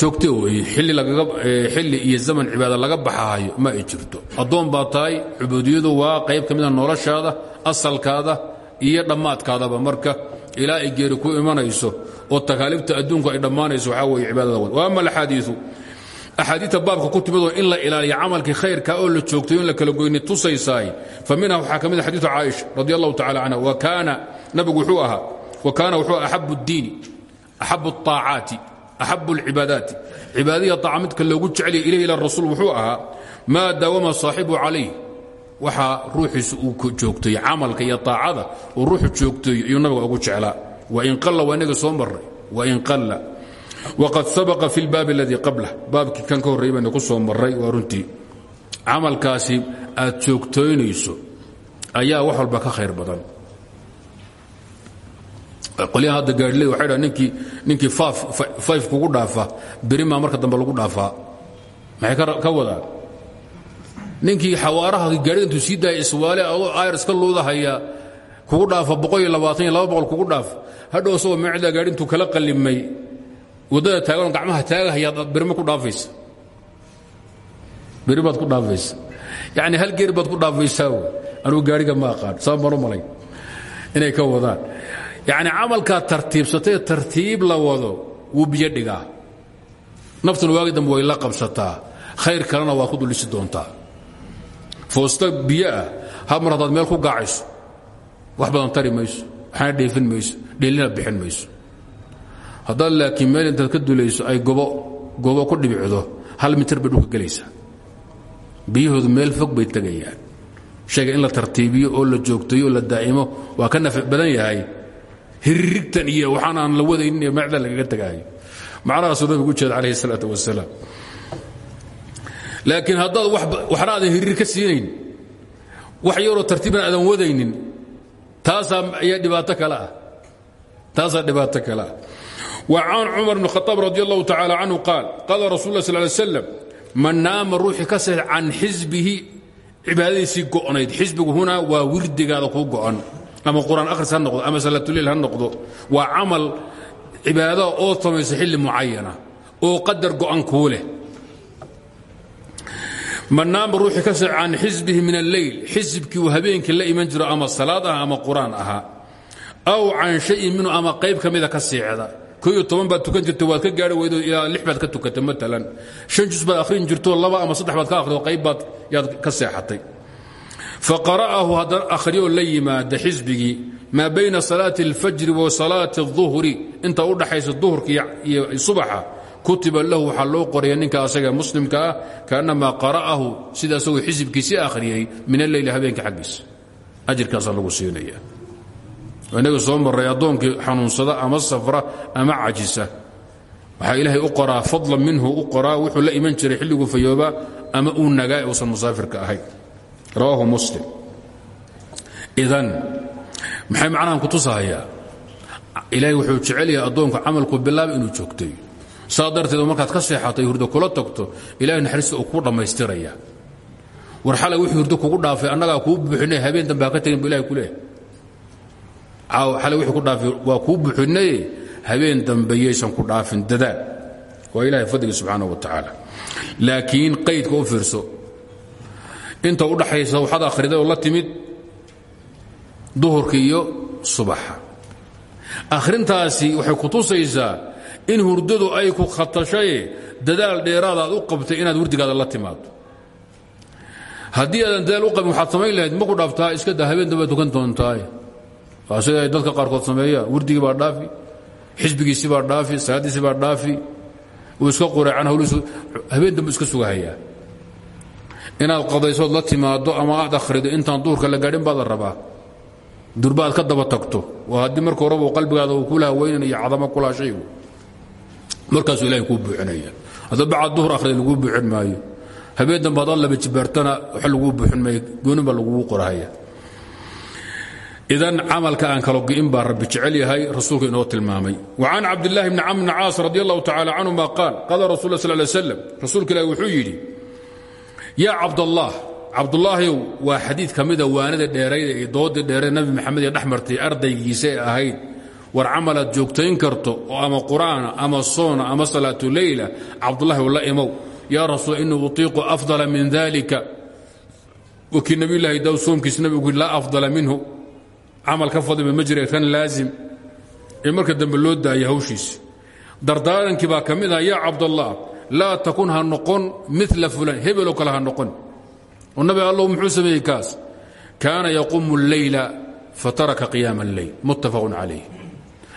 joogte wey xilli iyo zaman cibaada laga baxahayo ma ay jirto addoon baa tahay cubuudiyadu waa qayb ka mida noloshaada asalkaada iyo dhammaadkaadaba marka ilaa ay geeri ku imanayso oo takaaliifta adduunku ay dhammaanayso waxaa weye cibaadada wad ama alxaadiiu axaadiita baabka ku timidoo in la ilaaliyo camalkii khayrka oo la joogtayo in la kala goyni tusaysaay fa minha waxaa ka mid xadiiu caaisha radi allahu tacala canha wa kaana nabigu wuxuu ahaa wa kaana wuxuu axabu اddiini axabu الطaacaati axab اlcibaadaati cibaadaiya طaaca midka loogu jeceliya ilah ila rasuul wuxuu ahaa maa daawama saaxibu calayh waxaa ruuxiisu uu joogteeye camalka iyo aacada uu ruuxu joogteeyo iyuu nabiga ugu jeclaa wain qalla waa inaga soo marray wain qalla waqad sabaqa fi lbaabi aladii qablah baabkii kan ka horrey bayna ku soo marray waa runtii camalkaasi aad joogtooynayso ayaa wax walba ka khayr badan qolyahan hadda gaadhiley waxay dhaa ninkii ninkii fayf kugu dhaafa berimaa marka dambe lagu dhaafaa maxay ka wadaan? Ninkii xawaaraha gaadhida intuu iswaale adoo ayrs ka luudahaya kugu dhaafa boqol iyo labaatan iyo laba boqol kugu dhaaf hadhow isagoo meecdaa gaadhi kala qallimay waddada taagan gacmaha taagahayaad berimo ku dhaafaysa. Beri ku dhaafaysa. Yacni hal geeri ku dhaafaysaa wey anugu gaadhiga ma aqaan saba manu malayn inay ka wadaan yacni camalkaad tartiibsatay tartiib la wado wuu biyo dhigaa. Naftuna waagi way la qabsataa. Khayr kalena waad ku dullisi doontaa. Foosta biyo ah hab meel ku gaacayso wax badan tari mayso waxaana dheefin mayso dheelina bixin mayso. Haddaad laakiin meel intaad ka dulayso ay gobo gobo ku dhibicdo hal mitir bay dhulka gelaysaa. Biyahoodu meel fog bay tegayaan shayga in la tartiibiyo oo la joogtayo oo la daa'imo waa ka nafci badan yahay hirigtan iyo waxaan aan la wadaynin iyo macda lagaga tagaayo macnahaasuu nabigu ujeeda calayhi isalaatu wasalaam laakiin haddaad waxna aadan hirir ka siinayn wax yaroo tartiibna aadan wadaynin taasaa ayaa dhibaato kale ah. Taasaa dhibaato kale ah. Wacan cumar bn khaaab radi allahu tacaala canhu qaal qaala rasul lah sal ly slam man naama ruuxii ka seex can xisbihi cibaadadiisii go'nayd. Xisbigu hunaa waa wirdigaada kuu go'an ama qur'aan akhris ha noqdo ama salaatuliil ha noqdo waa camal cibaadada oo samaysa xilli mucayana oo qadar go'an kuu man naama ruuxii ka can xisbihi min alleyl xisbkii uu habeenkii la iman jiro ama salaad ama qur'aan ahaa aw can shayin minhu ama qayb ka ka seexda. Ko iyo toban baad tukan jirta waad ka gaari weydo ilaa lix baad ka tukatay maalan shan jus baad jirto laba ama saddex baad ka akhrido qayb baad yaad ka seexatay faqara'ahu haddana akhriyoo la yimaada xisbigii maa bayna salaati اlfajri wa salaati الظuhri inta u dhaxaysa duhurka iyo subaxa kutiba lahu waxaa loo qoraya ninka asaga muslimka ah kaannamaa qara'ahu sida asagoo xisibkiisii akhriyey min alleyli habeenka xaggiisa ajirkaasaa lagu siinaya inaga soo maray addoonkii xanuunsada ama safra ama cajisa waxaa ilaahay u qoraa fadlan minhu u qoraa wuxuu la iman jiray xilliguu fayooba ama uu nagaa uusan musaafirka ahayn rawaahu muslim. Idan maxay macnahan ku tusahayaa ilaahay wuxuu jecel yahay addoonku camalku bilaaba inuu joogtay. Saa darteed markaad ka seexatay hurdo kula tagto ilahay naxariista uu kuu dhammaystiraya. War wixii hurdo kugu dhaafay annagaa kuu buuxinay habeen dambe ha ka tegin bu ilahay ku leehay xalay wixii ku dhaafay waa kuu buuxinaye habeen dambe ku dhaafin dadaal. Waa ilahay fadligi subxaanaه wa tacaala laakiin qaydka u fiirso inta u dhaxaysa waxaad akhriday oo la timid duhurka iyo subaxa. Akhrintaasi waxay ku tusaysaa in hurdadu ay ku khatashaye dadaal dheeraada aad u qabtay inaad hurdigaada la timaado haddii aadan dadaal u qabin waxaad samayn lahayd maku dhaaftaa iska da habeen dambe tukan doontaaye ay dadka qaarkood sameeyaan wurdigii baa dhaafi xisbigiisii baa dhaafi salaaddiisii baa dhaafi uu iska qureecan hawliisu habeen dambe iska sugahayaa inaad qadaysood la timaado ama aad akhrido intaan duurka la gaadhin baada rabaa. Durbaad ka daba tagto. Oo haddii marka horebu qalbigaada uu kula haweynan iyo cadamo kulaa shaygu markaasuu ilahay kuu buuxinaya hadda bacad duhur akhriya laguu buuxin maayo. Habeen dambe hadaad laba jibaartana waxa buuxin maayo goonin baa lagugu idan camalka aan kalo gi'in baa rabbi jecel yahay rasuulka inoo tilmaamay. Wa can cabdillahi bni camr bni caas radi allahu tacala canhuma qaal qaala rasul la sal l rasuulka ilahi wuxuu yidhi yaa cabdallah cabdulaahiw waa xadiid ka mida ah waanada dheerayda iyo doodii dheeree nabi maxamed ee dhexmartay ardaygiisa ahayd. War camalaad joogtayn karto ama qur'aana ama soona ama salaatu leyla cabdulaahiw la imow. Yaa rasuul inuu utiiqu afdala min dalika wakii nabiyulaahi daawud soomkiisa nabigu laa afdala minhu. Camal ka fadlima ma kan laazim. Ee marka dambe loo daayay hawshiisa dardaarankii baa laa takun ha noqon mila fulan hebeloo kale ha noqon. Oo nabi allow muxuu sameeyey kaas. Kaana yaquumu اleyla fataraka qiyaama اlleyl muttafaqun calayh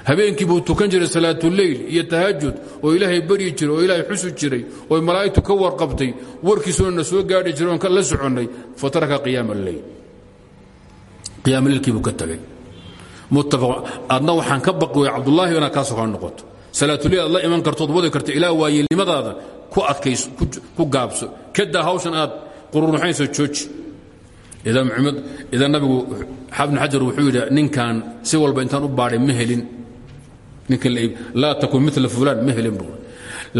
habeenkii buu tukan jiray salaatuleyl iyo tahajud oo ilaahay baryi jiray oo ilaahay xusu jiray oo malaa'igtu ka warqabtay warkiisuna na soo gaadhi jiray oon la soconnay fataraka qiyaama alleyl qiyaamaleylkii buu ka tagay. Adna waxaan ka baqi way cabdullaahi inaa kaa sokaa noqoto salaatuleyl aad la iman kartood wadi karto ilaa waayeelnimadaada ku adkayso ku gaabso. Kadaa hawshan aad qururuxaynso jooji. Idan nabigu xabn xajar wuxuu yidhi ninkan si walba intaan u baadhay ma helin. Ninkan laa takun mila fulaan ma helin buu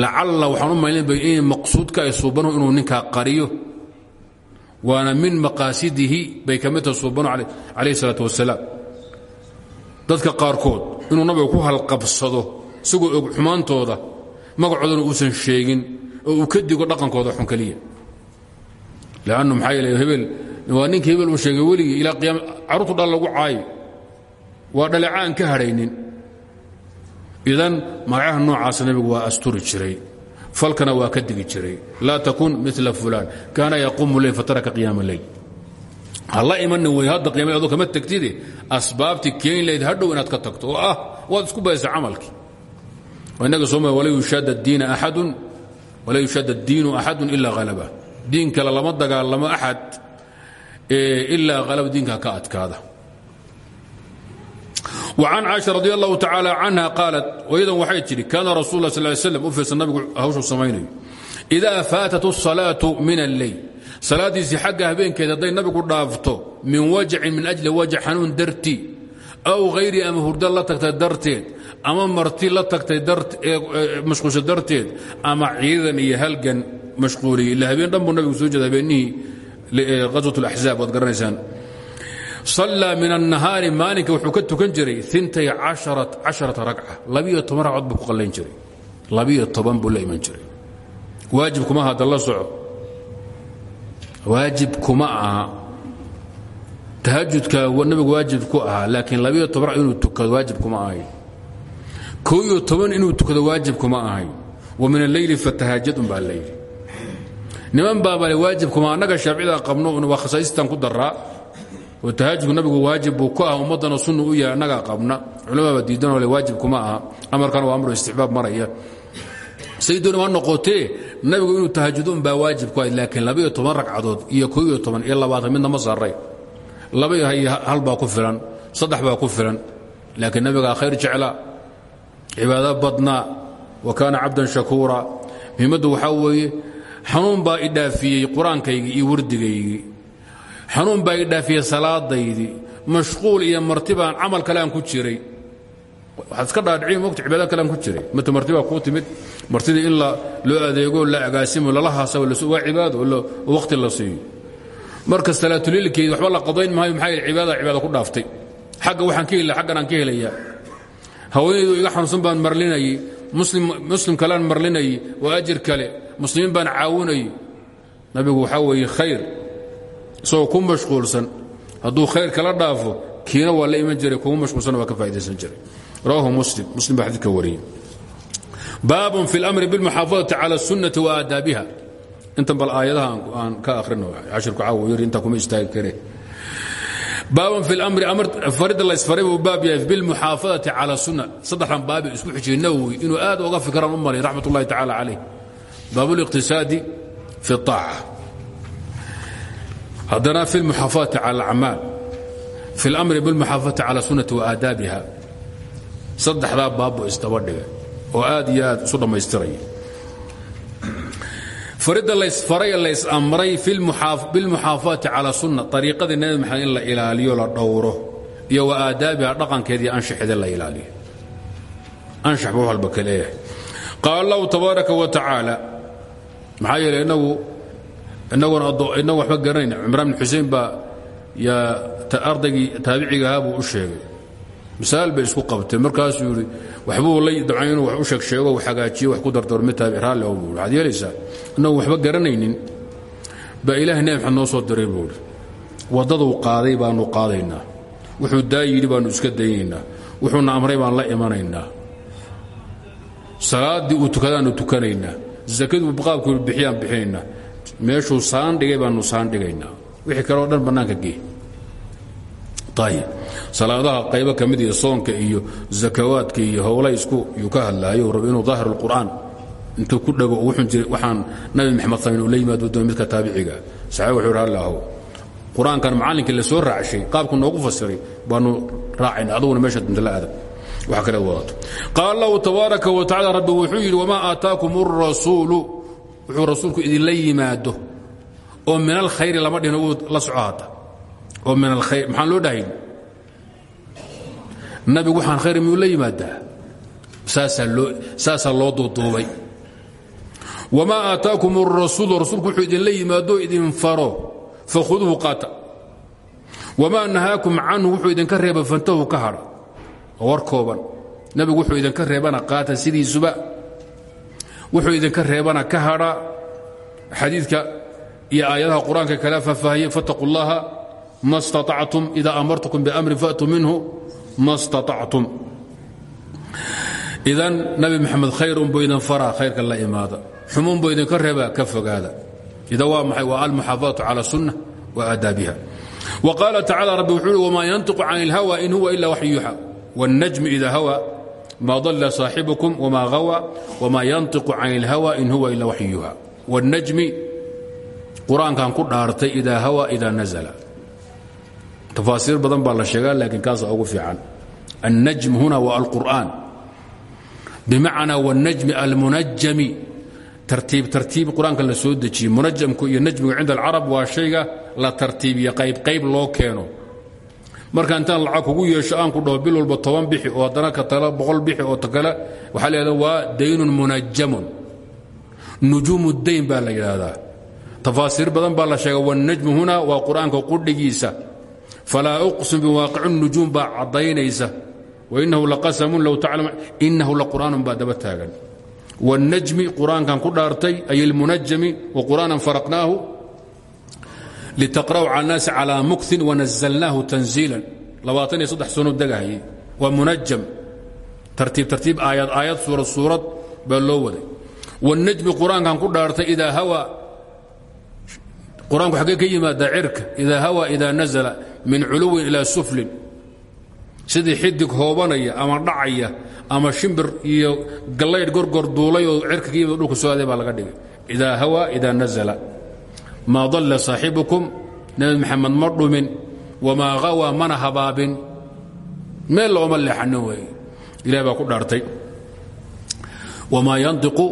lacalla waxaan u maynaba in maqsuudka ay suubanuhu inuu ninkaa qariyo. Waana min maqaasidihi bay ka mid tahay suubanu calayh salaat wasalaam dadka qaarkood inuu nabiga ku halqabsado isagoo og xumaantooda magacoodana uusan sheegin oo uu ka digo dhaqankooda xun keliya lannu maxaa yeele hebel waa ninkii hebel uu sheegay weligii ilaa qiyaama carruurtu dhal lagu caayo. Waa dhalecaan ka hadhaynin idan magacaha noocaasa nabigu waa asturi jiray. Falkana waa ka digi jiray. Laa takun mila fulaan. Kaana yaquumu leyl fataraka qiyaama leyl hala imanin wey hadda qiyamada adoo kama tegtide asbaabtii keeni lahayd hadhow inaad ka tagto. Oo ah waad isku baysa camalkii walaa yushaada diina axadun walaa yushaada diinu axadun ilaa halaba diin kale lama dagaalamo axad ilaa halaba diinka ka adkaada وcan caaشha radi الlahu tacaalى canha qaalat ayadan waxay tidhi kaana rasul la sl slam u fiirsan nabigu hawshuu samaynayo إida faatat الصalaaةu min اlleyl salaadiisii xagga habeenkeeda hadday nabigu dhaafto min wajacin min ajli wajac xanuun dartii aw hayri ama hurdo la tagtay darteed ama marti la tagtay mashquulsho darteed ama ciidan iyo halgan mashquuliyey ila habeen dhan buu nabigu soo jeeda habeenihii qaswat اlaxzaab waad garanaysaan. Sallaa min annahaari maalinka wuxuu ka tukan jiray intay casharata ragca labiyo toban ragcood buu ku qallayn jiray. Labiyo toban buu la iman jiray. Waajib kuma aha dalla soco. Waajib kuma aha. Tahajudka nabigu waajib ku ahaa laakiin labiyo toban rag inuu tukado waajib kuma ahayn koo iyo toban inuu tukado waajibkuma ahayn wa min alleyli fatahaajadun baa layidhi niman baabale waajibkuma annaga shaaficida qabno waa khasaa'istan ku daraa oo tahaajudku nabigu waajib buu ku ah ummaddana sunna u yahay annagaa qabna. Culammaaba diidanoo le waajibkuma aha. Amarkana waa amru istixbaab maraya. Saydooni ma noqotee nabigu inuu tahajud unbaa waajib ku ahayd laakiin labaiyo toban ragcadood iyo koo toban iyo labaatan midna ma sarray. Laba iyo hal baa ku filan saddex baa ku filan laakiin nabigaa khayr jecla cibaado badnaa wa kaana cabdan shakuura. Muhimmaddu waxaa weeye xanuun baa idhaafiyey qur'aankaygii iyo wardigaygii. Xanuun baa idhaafiyey salaadaydii. Mashquul iyo marti baan camal kale ku jiray. Waxaad iska dhaadhiciy mogta cibaado kale ku jiray. Mata marti baa kuu timid. Martidii in loo adeego la agaasimo lala haasabo waa cibaado wakhti la siiyo. Marka salaatuliilkeedi waxba la qadayn maayo maxaa cibaada cibaado ku dhaaftay. Xagga waxaan ka helaya xaggan aan ka helayaa haweenaydu iga xanuunsan baan marlinayey muslim kalean marlinayey waa ajir kale muslimiin baan caawinayey nabigu waxaa weeye khayr isagoo ku mashquulsan hadduu khayr kala dhaafo kiina waa la iman jiray kuma mashquulsanna waa ka faa'idaysan jiray rawahu muslim muslim baa xadiidka wariyey baabun fi اlamri biاlmuxaafadati cala الsunnati wa aadaabiha intan bal aayadaha aan ka akhrino cashirku caawo yiri intaa kuma istaagi kare baabun fi اlamri farida la isfaray buu baab yahay biاlmuxaafadati cala الsunna saddexdan baabi isku xijiyey nawowi inuu aad uga fikiraan u malay raxmat ullahi tacala calayh baab اliqtisaadi fi الطaaca haddana fi اlmuxaafadati cala اlacmaal fi اlamri biاlmuxaafadati cala الsunnati wa aadaabiha saddexdaa baabbu isdaba dhigay oo aad iyo aad isu dhammaystiraya faridda laysfaray laysamray bilmuxaafaati cala sunna ariiqadii nabi maxamed in la ilaaliyo la dhowro iyo wa aadaabiha dhaqankeeda iyo anshaxeeda la ilaaliyo. Anshax ba walba ka leeyahay. Qaala allahu tabaaraka wa tacaala maxaa yeelay inagu inaguna inagu waxba garanayna cimraan bin xuseen baa yaa ardaygii taabiciga ahaa buu u sheegay. Masaa'il bay isku qabteen markaasuu yidhi waxbuu la damcay inuu wax u sheeg sheego wax hagaajiyo wax ku dardarmi taabic raalli ow buui waxaad yeelaysaa innagu waxba garanaynin. Baa ilaahay nebi noo soo diray buuhi waddaduu qaaday baannu qaadaynaa. Wuxuu daa yidhi baannu iska daynaynaa wuxuuna amray baan la imanaynaa. Salaaddii uu tukadaannu tukanaynaa. Sakaduu qaabku bixiyaan bixinaynaa. Meeshuu saan dhigay baannu saan dhigaynaa. Wixii kale oo dhan bannaanka gee ayib salaadaha qaybo ka mid iyo soonka iyo zakawaadka iyo howla isku yuu ka hadlaayo rab inuu daahir اlqur'aan intuu ku dhago waxaan nabi maxamed samayn uu la yimaado doon midka taabiciga saxabi wuxuu yidhi allahow qur-aankan macallinkii la soo raacshay qaabku noogu fasiray baanu raacayna aduguna meesha dunta la adag wax kaleed wadato qaala allahu tabaaraka wa tacala rabbi wuxuu yidhi wamaa aataakum الrasuulu wuxuu rasuulku idinla yimaado oo min alkhayri lama dhihin uu la soco hadda oo min alkhayr maxaan loo dhahayn? Nabigu waxaan khayr miyuu la yimaadaa? Saasaa loo duuduubay. Wamaa aataakum اrasuulu rasuulku wuxuu idinla yimaado idin faro fakhuduuhu qaata. Wamaa nahaakum canhu wuxuu idinka reeba fantahu ka hadha war kooban. Nabigu wuxuu idinka reebana qaata sidiisuba. Wuxuu idinka reebana ka hadha xadiidka iyo aayadaha qur'aanka kala faahfaahiye fataquu ma staطactum ida amartukum bamrin faatuu minhu ma staطactum idan nabi maxamed khayr unbuu idin faraa khayrka la imaada xumuunbuu idinka reebaa ka fogaada ida waa maxay waa almuxaafadatu cala sunna wa aadaabiha wa qaala tacala rabbi wuxuu uhi wmaa yantiqu can اlhawa in huwa ila wax yuuxa wاnnajmi ida hawa ma dalla saaxibukum wma hawa wma yantiqu can اlhawa in huwa ila wax yuuxa wاnnajmi qur-aankan ku dhaartay ida hawa ida nazla tafaasiir badan baa la sheegaa laakiin kaasa ugu fiican الnajm huna wa alqur'an bimacnaa wاnnajmi almunajami tartiib tartiib qur-aankan la soo dejiyey munajamku iyo najmigu cinda alcarab waa shayga la tartiibiyo qayb qayb loo keeno marka intaan lacag kugu yeesho aan ku dhaho bil walba toban bixi oo haddana ka tala boqol bixi oo takale waxaa la yidhahda waa daynun munajamun nujuumu dayn baa la yidhaahdaa tafaasiir badan baa la sheega wاnnajmu huna waa qur-aanka qudhigiisa falaa uqsim biwaaqici nujuum baa caddaynaysa wainahu laqasamun low taclam inahu laqur'aanun baa daba taagan wاnnajmi qur-aankan ku dhaartay ay اlmunajami waqur'aanan faraqnaahu litaqra'u cala الnaasi calىa muktin wanazalnaahu tanziilan labaatan iyo saddex sano degahayay waa munajam tartiib tartiib aayad aayad suurad suurad baa loo waday wاlnajmi qur-aankan ku dhaartay idaa hawa qur-aanku xaggee ka yimaada cirka idaa hawa idaa nazla min culuwin ilaa suflin. Sidii xidig hoobanaya ama dhacaya ama shimbir iyo gallaydh gorgor duulay oo cirka ka yimid dhulka soo aday baa laga dhigay. Idaa hawa idaa nazla maa dalla saaxibukum? Nebi maxamed ma dhumin. Wamaa hawaa mana habaabin. Meel looma leexanin weeye. Ilahi baa ku dhaartay. Wamaa yantiqu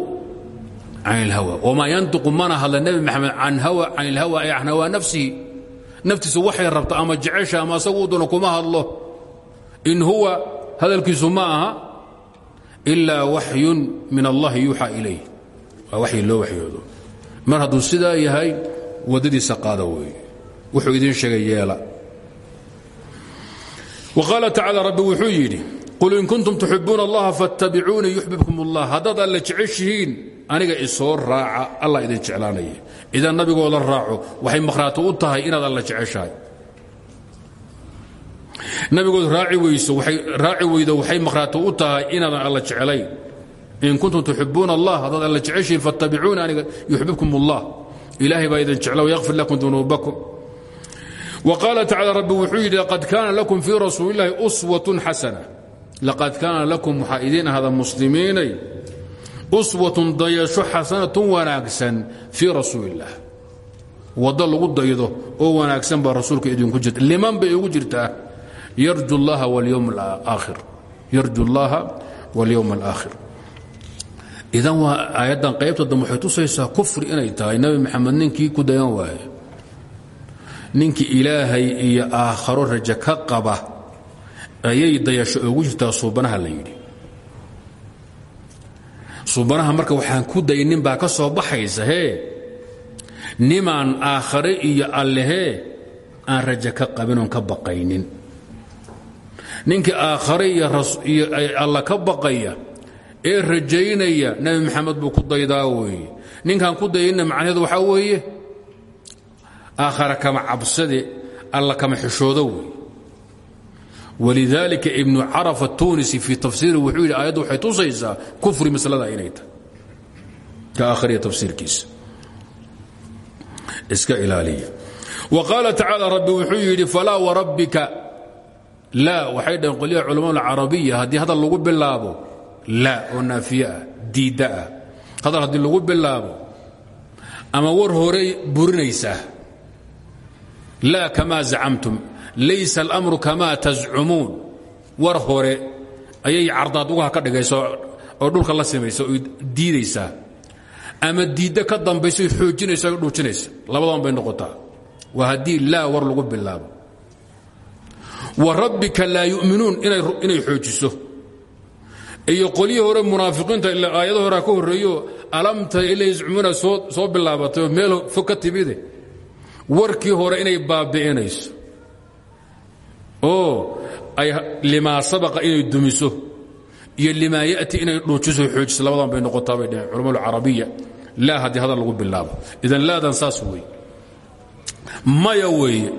can ilhawa wamaa yantiqu mana hadla nebi maxamed can hawa can ilhawa ay can hawaa nafsihi naftiisa waxay rabta ama jecesha ama asagu kuma hadlo. In huwa hadalkiisu ma aha ilaa min allahi yuuxaa ilayh. Waa waxyi loo waxyoodo. Mar hadduu sidaa yahay waddadiisa qaada weeye. Wuxuu idiin sheegay yeela. Wa qaala tacaala rabbi wuxuu qul in kuntum tuxibuuna allaha fattabicuunii yuxbibkum allah haddaad alla jeceshihiin aniga isoo raaca alla idin jeclaanaya idan nabigooda raaco waxay makhraato u tahay inaad alla jeceshahay. Nabigood raaci weyso waay raaci weydo waxay makhraato u tahay inaadan alla jeclayn. In kuntum tuxibuuna allah haddaad alla jeceshihin fattabicuuna aniga yuxbibkum allah ilaahay baa idin jecla wayakfir lakum dunuubakum. Wa qaala tacala rabbi wuxuu laqad kaana lakum fii rasuuli uswatun xasana laqad kaana lakum waxaa idiin ahada uswatun dayasho xasanatun wanaagsan fii rasuulilah wado lagu daydo oo wanaagsan baa rasuulka idinku jirta liman bay ugu jirtaa yarju llaha walyowm alaakhir idan waa aayaddan qaybta dam waxay tusaysaa inay tahay. Nabi maxamed ninkii ku dayan waaye ninkii ilaahay iyo aakharo raje qaba ayay dayasho ugu jirtaa suubanaha la yidhi suubanaha marka waxaan ku daynin baa ka soo baxaysa hee? Nimaan aakhare iyo allehee aan raje ka qabinoon ka baqaynin. Ninkii aakhare iyo alla ka baqaya ee rajaynaya nebi maxamed buu ku daydaa weeye. Ninkaan ku dayinna macnaheedu waxaa weeye? Aakhara kama cabsade alla kama xishoodo wey walidaalika ibnu caraf atunisi fii tafsiiri wuxuu yidhi aayaddu waxay tusaysaa kufri maslada inay tahay ka akhriya tafsiirkiisa iska ilaaliya wa qaala tacaala rabbi wuxuu yidhi falaa warabbika laa waxay dhaheen qolyaha culamaa alcarabiya haddii hadal lagu bilaabo laa oo naafiye ah diidda ah hadal haddii lagu bilaabo ama war horey burinaysaa laa kama zacamtum laysa almru kama tazcumuun war hore ayay cardaad ugaha ka dhigaysa oo dhulka la simaysa diidaysaa ama diiddo ka dambaysa xoojinaysa o dhuujinaysa bay noqotaa. Waa haddii laa war lagu bilaabo. Wa rabbika laa yu'minuun inay xoojiso. Iyo qolyihii hore munaafiqiinta ila aayado horea ka horreeyo alamta ila yazcumuuna soo bilaabatay oo meel fog warkii hore inay baabi'inayso oo ay limaa sabaqa inay dumiso iyo limaa ya'ti inay dhuujiso xoojiso labadan bay noqotaa bay dhaheen culama alcarabiya laa haddii hadal lagu bilaabo. Idan laadan saas weeye. Maya weeye.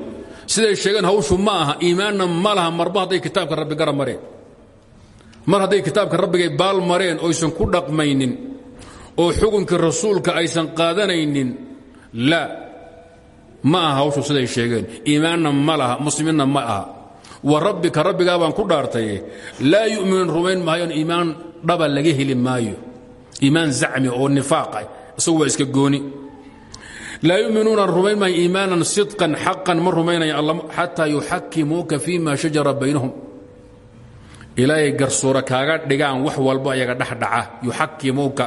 Siday sheegeen hawshu ma aha iimaanna ma marba hadday kitaabka rabbi gara mar hadday kitaabka rabbigay baal mareen oysan ku dhaqmaynin oo xukunkii rasuulka aysan qaadanaynin laa ma aha hawshu siday sheegeen. Iimaanna ma laha muslimiinna ma aha wa rabbika rabbigaa baan ku dhaartaye laa yu'minuun rumayn maayoon iimaan dhaba laga heli maayo. Iimaan zacmi oo isagu waa iska gooni. Laa yuminuuna rumayn maayo iimaanan sidqan xaqan ma rumaynaya xataa yuxakimuuka fii ma shajara baynahum. Ilaahay garsuura kaaga dhigaan wax walba ayaga dhexdhaca yuxakimuuka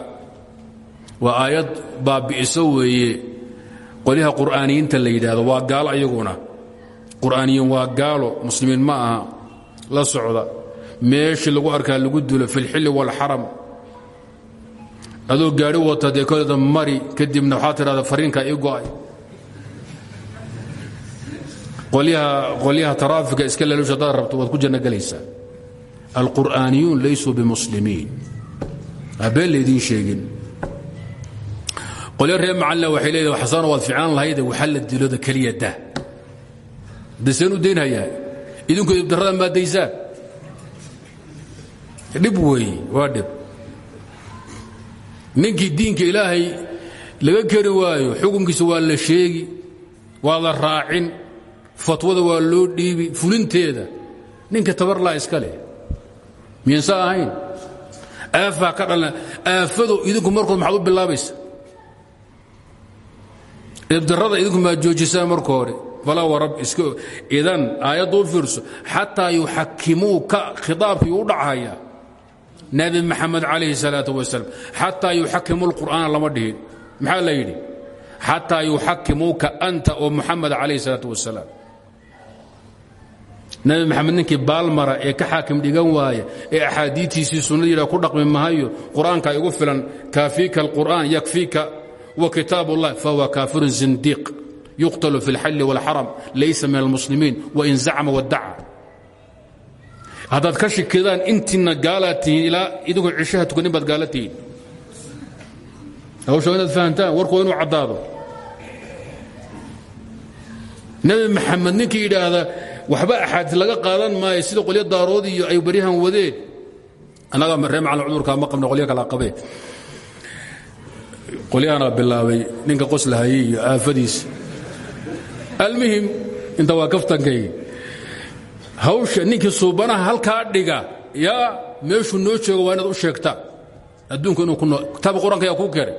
waa aayad baabi'iso weeye. Qolyaha qur'aaniyiinta la yidhaahdo waa gaalo ayaguna qur'aaniyiin waa gaalo muslimiin ma aha la socda. Meeshii lagu arkaa lagu dulo fi اlxilli wاlxaram adoo gaari wata dee mari kadibna waxaa tidhahda fariinkaa ii go'ay. Qolyaha taraafika iska leelush haddaad rabto waad ku janno gelaysaa alqur'aaniyuun laysuu bimuslimiin. Habeen laydiin sheegin. Qolyo reer macalina waxay leedahay xasano waad ficlaan lahayde waxa la diloda keliya daseen u daynhayaa idinku ibdarrada maad daysaan dhib weeye waa dhib. Ninkii diinka ilaahay laga keri waayo xukunkiisa waa la sheegi waa la raacin fatwada waa loo dhiibi fulinteeda. Ninka tabarlaa iska leh. Miyansa ahayn? Aafaa ka dhalna aafado idinku markood maxaad u bilaabaysa. Ibdarada idinku maad joojisaan marka hore idan aayadda u fiirso xataa yuxakimuuka khitaabkii u dhacaya nabi maxamed calayhi salaatu wasalaam xataa yuxakimu lqur'aana lama dhihin. Maxaa la yidhi? Xataa yuxakimuuka anta oo muxamed calayhi salaatu wasalaam. Nabi maxamed ninkii baalmara ee ka xaakim dhigan waaya ee axaadiitiisii sunnadiina ku dhaqmi mahayo qur'aanka igu filan kaafiika alqur'aan yakfiika wa kitaab ullah fahuwa kaafirun zindiiq yuqtalu fi اlxalli wاlxaram laysa min almuslimiin wain zacma wadaca haddaad ka shikidaan intiina gaalaad tihiin ilaa idinkoo cishaha tukanin baad gaala tihiin hawsha inaad fahantaan warku inuu caddaado nebi maxamed ninkii yidhaahda waxba axaadiis laga qaadan maayo sida qolyo daarood iyo ay baryahan wadeen annaga ree macalin cudurkaa ma qabna qolyo kala qabee qolyahanaa bilaabay ninka qoslahayey iyo aafadiisa almuhim inta waa kaftankayga hawsha ninkii suubanaha halkaa dhiga yaa meeshuu noo jooga waa inaad u sheegtaa adduunka inuu ku noo kitaabka qur'aanka yaa kuu keenay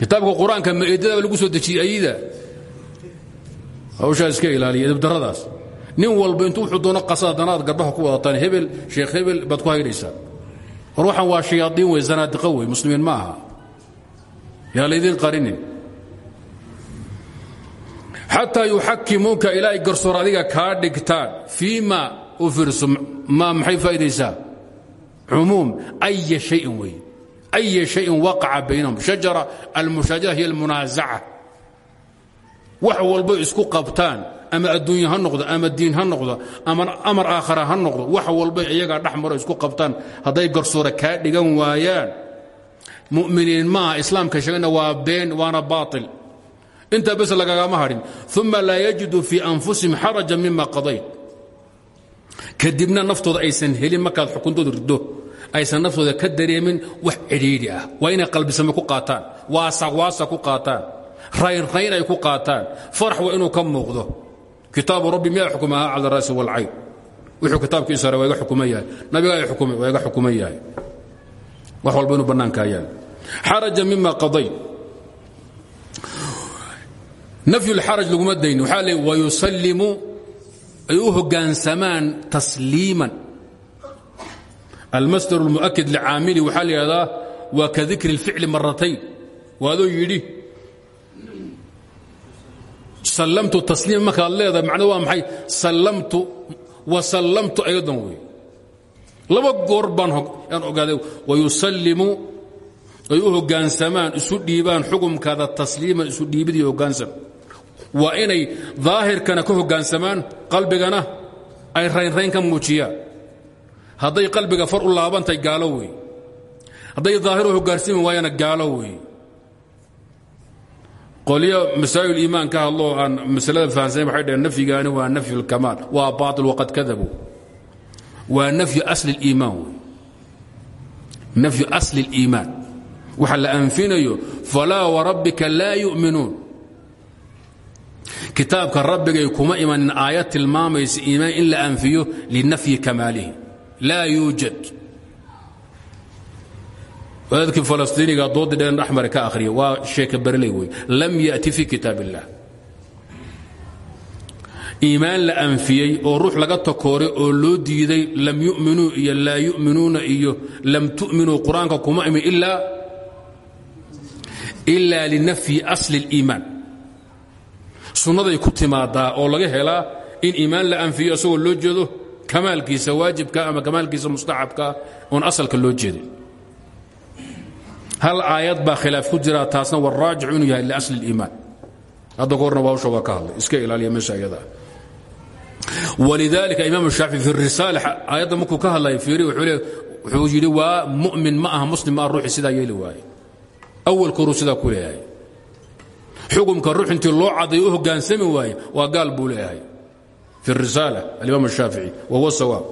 kitaabka qur'aanka maeedadaba lagu soo dejiyey ayida hawshaa iska ilaaliya edabdarradaas nin walba intuu wuxuu doono qasada danaad garbaha ku wadataan hebel sheekh hebel baad ku haydhaysaa war waxaan waa shayaadiin wey zanaadiqa wey muslimiin ma aha yaa laydin qarinin xataa yuxakimuuka ilaa ay garsoor adiga dhigtaan fii u fiirso ma maxay faa'idaysaa cumuum aya shayin wey aya shayin waqaca baynahum. Shajara almushaajara hiya almunaasaca wax walbo isku qabtaan ama adduunya ha noqdo ama diin ha noqdo ama amar aakhara ha noqdo wax walba iyagaa dhex isku qabtaan hadday garsoore kaa dhigan waayaan. Mu'miniin maaha islaamka sheegana waa been waana baatil intaa bes lagagama hadhin uma laa yajidu fii anfusihim xarajan mima qadayt. Kadibna naftooda aysan helin markaad xukuntooda riddo aysan naftooda ka dareemin wax cidhiidhi ah. Waa inay qalbisame ku qaataan waasawaasa ku qaataan raynrayn ay ku qaataan. Farax waa inuu ka muuqdo. Kitaabu rabbi miyaa xukumahaa cala raasi walcayn wuxuu kitaabkiisa hore waa iga xukuman yahay. Nabiga ay xukumay waa iga xukuman yahay. Wax walba inuu bannaankaa yaal xaraja mima qadayt nafyu lxaraj laguma dayn waxaa le wayusallimu ay u hoggaansamaan tasliiman. Almasdar اlmu'akid licaamili waxaa la yidhahdaa waa ka dikri اlficli maratayn waa adoo yidhi sallamtu tasliima markaad leedahay macnuu waa maxay? Sallamtu wa sallamtu ayadan wey laba goor baan yaan ogaaday wayusallimu ay u hoggaansamaan isu dhiibaan xukumkaada tasliiman isu dhiibid iyo hoggaansan waa inay daahirkana ka hoggaansamaan qalbigana ay raynrayn ka muujiyaan hadday qalbiga far u laabantahay gaalo wey hadday daahir u hoggaansami waayana gaalo wey qolyo masaa'il iimaan ka hadlo aan masalada fahamsanayn waxay dhaheen nafyigaani waa nafyu lkamaal waa baatil waqad kadabu. Waa nafyu asli liimaan wey nafyu asli اliimaan waxa la anfinayo falaa warabbika laa yu'minuun kitaabka rabbigay kuma imanin aayad tilmaamaysa iimaan in la anfiyo linafyi kamaalihi. Laa yuujad. Wadaadkii falastiiniga doodii dheer axmare ka akhriya waa sheeka barley wey lam ya'ti fi kitaab illah la anfiyey oo ruux laga takooray oo loo diiday lam yu'minuu iyo laa yu'minuuna iyo lam tu'minuu qur'aanka kuma imin ilaa linafyi asli اliimaan sunnaday ku timaadaa oo laga helaa in iimaan la anfiyo isagoo loo jeedo kamaalkiisa waajibka ama kamaalkiisa mustaxabka oon asalka loo jeedin hal aayad baa khilaaf ku jira taasna waraajicu inuu yahay liasli اliimaan hadda ka horna hawsha waa ka hadlay. Iska ilaaliya meesha ayadaa walidalika imaam shaafici fi risaala aayadda markuu ka hadlay fiiri wuxuu yidhi waa mu'min ma aha muslim ma ah ruuxi sidaa yeeli waaye. Awalka ruu sidaa ku leeyahay xukumka ruux loo cadayo u hoggaansami waaye waa gaal buu leeyahay. Fi risaala alimaam shaafici wa huwa sawaab.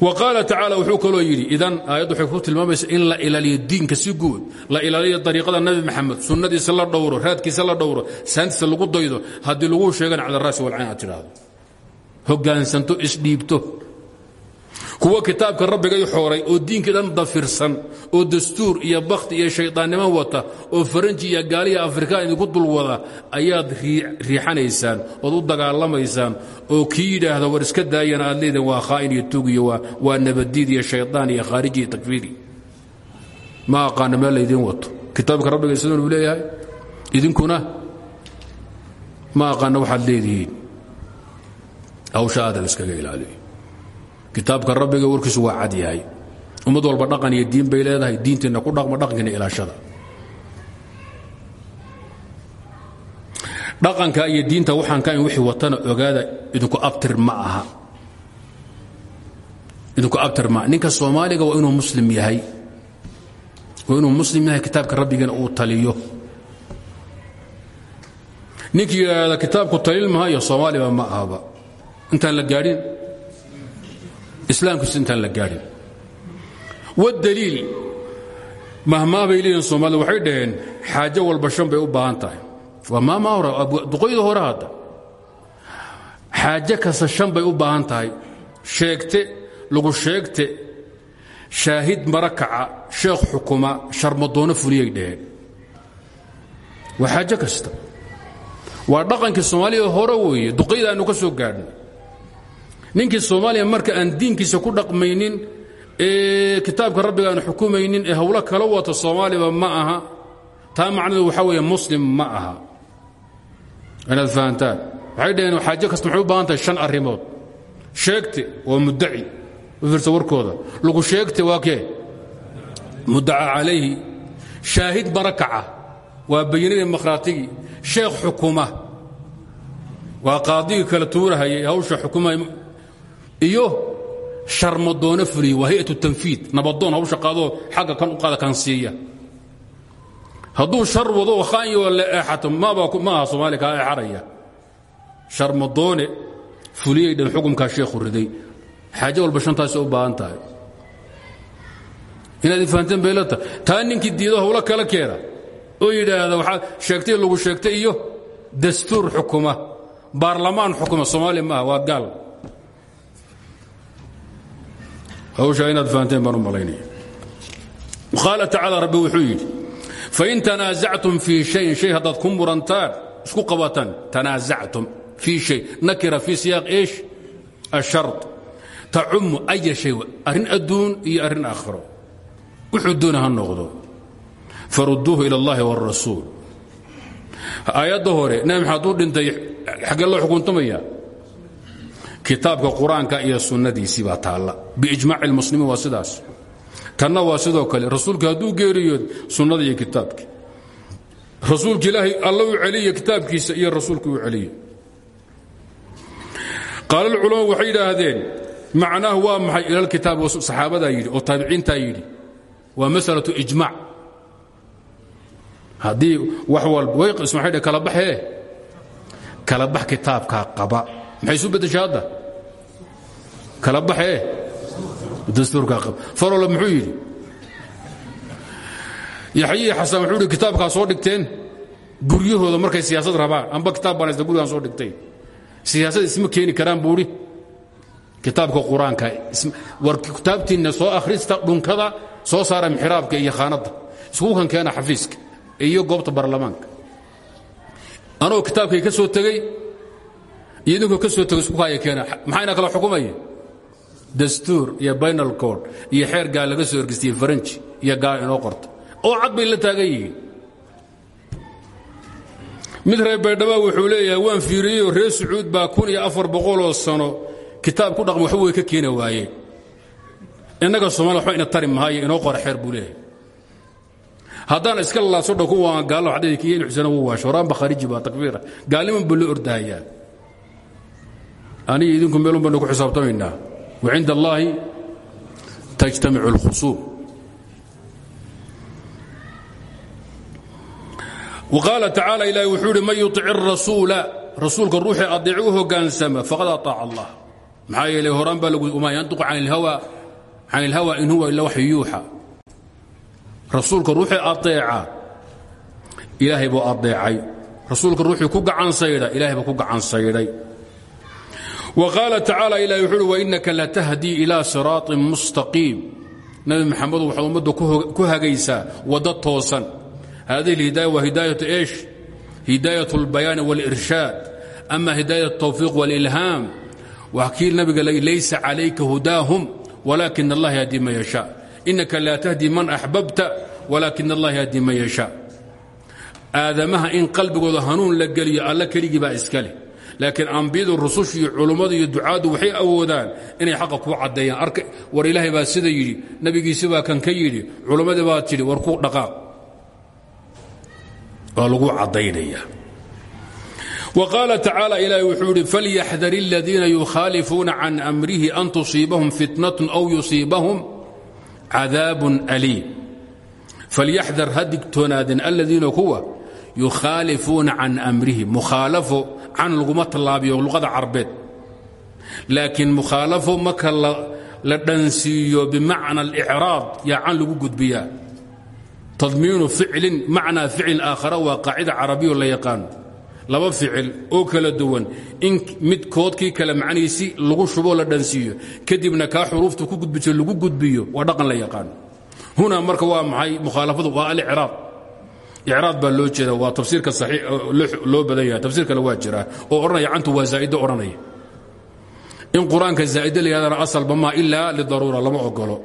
Wa qaala tacaala wuxuu kaloo yidhi idan aayaddu waxay ku in la ilaaliyo diinka si guud la ilaaliyo dariiqada nabi maxamed sunnadiisa la dhowro raadkiisa la dhowro saantiisa lagu daydo haddii laguu sheegan cala raasi walcayn aad tidhaahdo. Hoggaansanto isdhiibto kuwa kitaabka rabbigay xooray oo diinkii dhan dafirsan oo dastuur iyo bakhti iyo shaydaannimo wata oo faranji iyo gaaliya afrikaan idinku dul wada ayaad riixanaysaan ood u dagaalamaysaan oo kii yidhaahda war iska daayana aad waa khaa'in iyo tuug iyo waa nabadiid iyo shaydaan iyo khaariji iyo ma aqaana meel laydiin wato. Kitaabka rabbiga sidan uu leeyahay? Idinkuna? Ma aqaana waxaad leedihiin. Hawsha aadal iskaga ilaaliyo kitaabka rabbiga warkiisu waa cad yahay. Ummad walba dhaqan iyo diin bay leedahay diinteenna ku dhaqma dhaqankeena ilaashada. Dhaqanka iyo diinta waxaan ka in wixii watana ogaada idinku abtir ma aha. Idinku abtir ma ninka soomaaliga waa inuu muslim yahay. Waa inuu muslim yahay kitaabka rabbigana uu taliyo. Ninkii yidhaahda talil mahayo soomaaliba ma ahaba. Intaan la gaadhin islaamkiisu intaan la gaadhin. Wadaliil mahmaa bay leeyihiin soomaalida waxay dhaheen xaajo walba shan bay u baahan tahay. Waa maamaa hore duqoyda hore hadda. Xaajo kasta shan bay u baahan tahay. Sheegte lagu sheegte shaahid marakaca sheekh xukuma sharmadoono fuliyay dhaheen. Waa xaajo kasta. Waa dhaqankii soomaaliya hore weeye duqayda aanu ka soo gaadhnay ninkii soomaaliya marka aan diinkiisa ku dhaqmaynin ee kitaabka rabbiga aan xukumaynin ee hawlo kala wata soomaaliba ma aha. Taa macnaheedu waxaa weeye muslim ma aha. Inaad fahantaan. Waxay dhaheen xaajo kasta maxay u baahan tahay shan arrimood. Sheegte waa muddaci u fiirsa warkooda. Lagu sheegte waa kee? Muddaca calayhi. Shaahid marakaca waa bayinadii makhraatigii sheekh xukuma. Waa qaadigii kala tuurahayay hawsha xukumay iyo sharmadoono fuliya waa tanfiid. Nabadoon hawsha qaadoo xagga kan u qaada kan siiya. Hadduu shar wado khaanyo la eexato ma aha soomaaliya kaa eexanaya sharmadoone fuliyay dhan xukumkaa sheekhu riday. Xaajo walba shantaasi u baahan tahay. Inaad ifahanteen baylata diido hawlo kala keena. Oo yidhaahda waxaa sheegtay lagu sheegtay iyo dastuur xukuma. Baarlamaan xukuma soomaaliya maaha waa gaal hawshaa inaad fahanteen baan u malaynaya. Qaala tacaala rabbi wuxuu yidhi fain tanaasactum fii shayin shay haddaad ku murantaan isku qabataan tanaasactum fii shay nakira fii siyaaq eesh ashard tacumu aya shay arrin adduun iyo arrin aakhiro. Wuxuu doona noqdo. Farudduuhu ila allahi wاrasuul aayadda hore nabi maxamed dhintay xaggee loo xukuntamaya kitaabka qur'aanka iyo sunnadiisii baa taalla. Biijmaaci lmuslimiin waa sidaas. Tanna waa sidoo kale rasuulka hadduu geeriyood sunnada iyo kitaabkii rasuulka ilaahay u celiya kitaabkiisa iyo rasuulka u celiya qaala alculamaa waxay yidhaahdeen macnaahu waa maxay? Ila lkitaab saxaabadaa yidhi oo taabiciintaa yidhi. Waa masalatu ijmac haddii wax walba way ismaxay dhe kala baxee? Kala bax kitaabkaa qaba maxay isu beddeshay hadda kala baxee dastuurkaa qaba farola muxuu yidhi? Yaxyihi xasan wuxuu yidhi kitaabkaa soo dhigteen? Guryahooda markay siyaasad rabaan. Amba kitaab baan haysta gurigaan soo dhigtay. Siyaasad isma keeni karaan buu idhi kitaabka qur'aanka war kitaabtiinna soo akhrista dhunkada soo saara mixraabka iyo khaanadda. Iskuukan keena xafiiska iyo goobta baarlamaanka. Anoo kitaabkay ka soo tegey iyo idinkoo ka soo tegay isku haya keena. Maxayna kala xukumaya dastuur iyo baynal code iyo xeer gaal laga soo ergistiyey faranji iyo gaal inoo qorta. Oo cad bay la taagan yihiin. Mid reer baydhaba wuxuu leeyahay waan fiiriyeyoo reer sacuud baa kun iyo afar boqoloo sano kitaab ku dhaqma waxba way ka keeni waayeen innaga soomaliya waxba ina tari mahayo inoo qora xeer buu leeyahay. Haddaan iska lalaadso dho kuwaan gaallo xadhadii iyo in xusana wuu waasho horaanba khariji baa takfiira gaalniman buu la ordahayaa aniga idinku meelun baynu ku xisaabtamaynaa wa cinda allaahi tajtamicu اlkhusuum وqaala tacaalى ilahi wuxuu uhi man yuطic الrasuula rasuulka ruuxii adeec u hogaansama faqad aطaac allah maxaa yeelay horaan baa lagu ma yantiqu can اlhawa can ilhawa in huwa ila wax yuuxa rasuulka ruuxii adeeca ilaahay buu adeecay rasuulka ruuxii ku gacan saydha ilahay buu ku gacan saydhay wa qaala tacaala ilahi wuxu uhi wainaka latahdii ilaa siraaطin mustaqiim nabi maxamedu waxaad ummadda ku hagaysaa waddo toosan hadihi اlhidaaya waa hidaayat eesh hidaayat اlbayaani wاlirshaad ama hidaayat الtawfiiq wاlilhaam waa kii nabiga laysa calayka hudaahum walakin allah yahdi man yashaa inaka laa tahdi man axbabta walakin allah yahdi man yashaa aadamaha in qalbigooda hanuun la geliyo alla keligii baa iska leh laakiin ambiyadu rusushu iyo culummadu iyo ducaaddu waxay awoodaan inay xaqa kuu caddeeyaan war ilaahay baa sida yidhi nebigiisi baa kan ka yidhi culammadii baa tidhi war ku dhaqaaq. Waa lagu caddaynaya. Qaala tacaala ilaahi wuxuu yidhi falyaxdar aladiina yukhaalifuuna can amrihi an tusiibahum fitnatun aw yusiibahum cadaabun aliim. Falyaxdar ha digtoonaadeen aladiina kuwa yukhaalifuuna can mukhaalafo can laguma tallaabiyo luqada carbeed. Laakiin mukhaalafo marka la dhansiiyo bimacna alicraad yaa can lagu gudbiyaa. Tadmiinu ficlin macnaa ficlin aakhara waa qaacida carabiyo la yaqaano laba ficil oo kala duwan in midkoodkii kale macnihiisi lagu shuboo la dhansiiyo kadibna kaa xuruufta ku gudbiso lagu gudbiyo waa dhaqan la yaqaano huna marka waa maxay mukhaalafadu? Waa alicraad icraad baa loo jeeda waa tafsiirka loo badan yahay tafsiir kale waa jiraa oo odhanaya cantu waa zaa'iddo odhanaya in qur'aanka zaa'iddo la yhahdana asalba maa lidaruura lama ogolo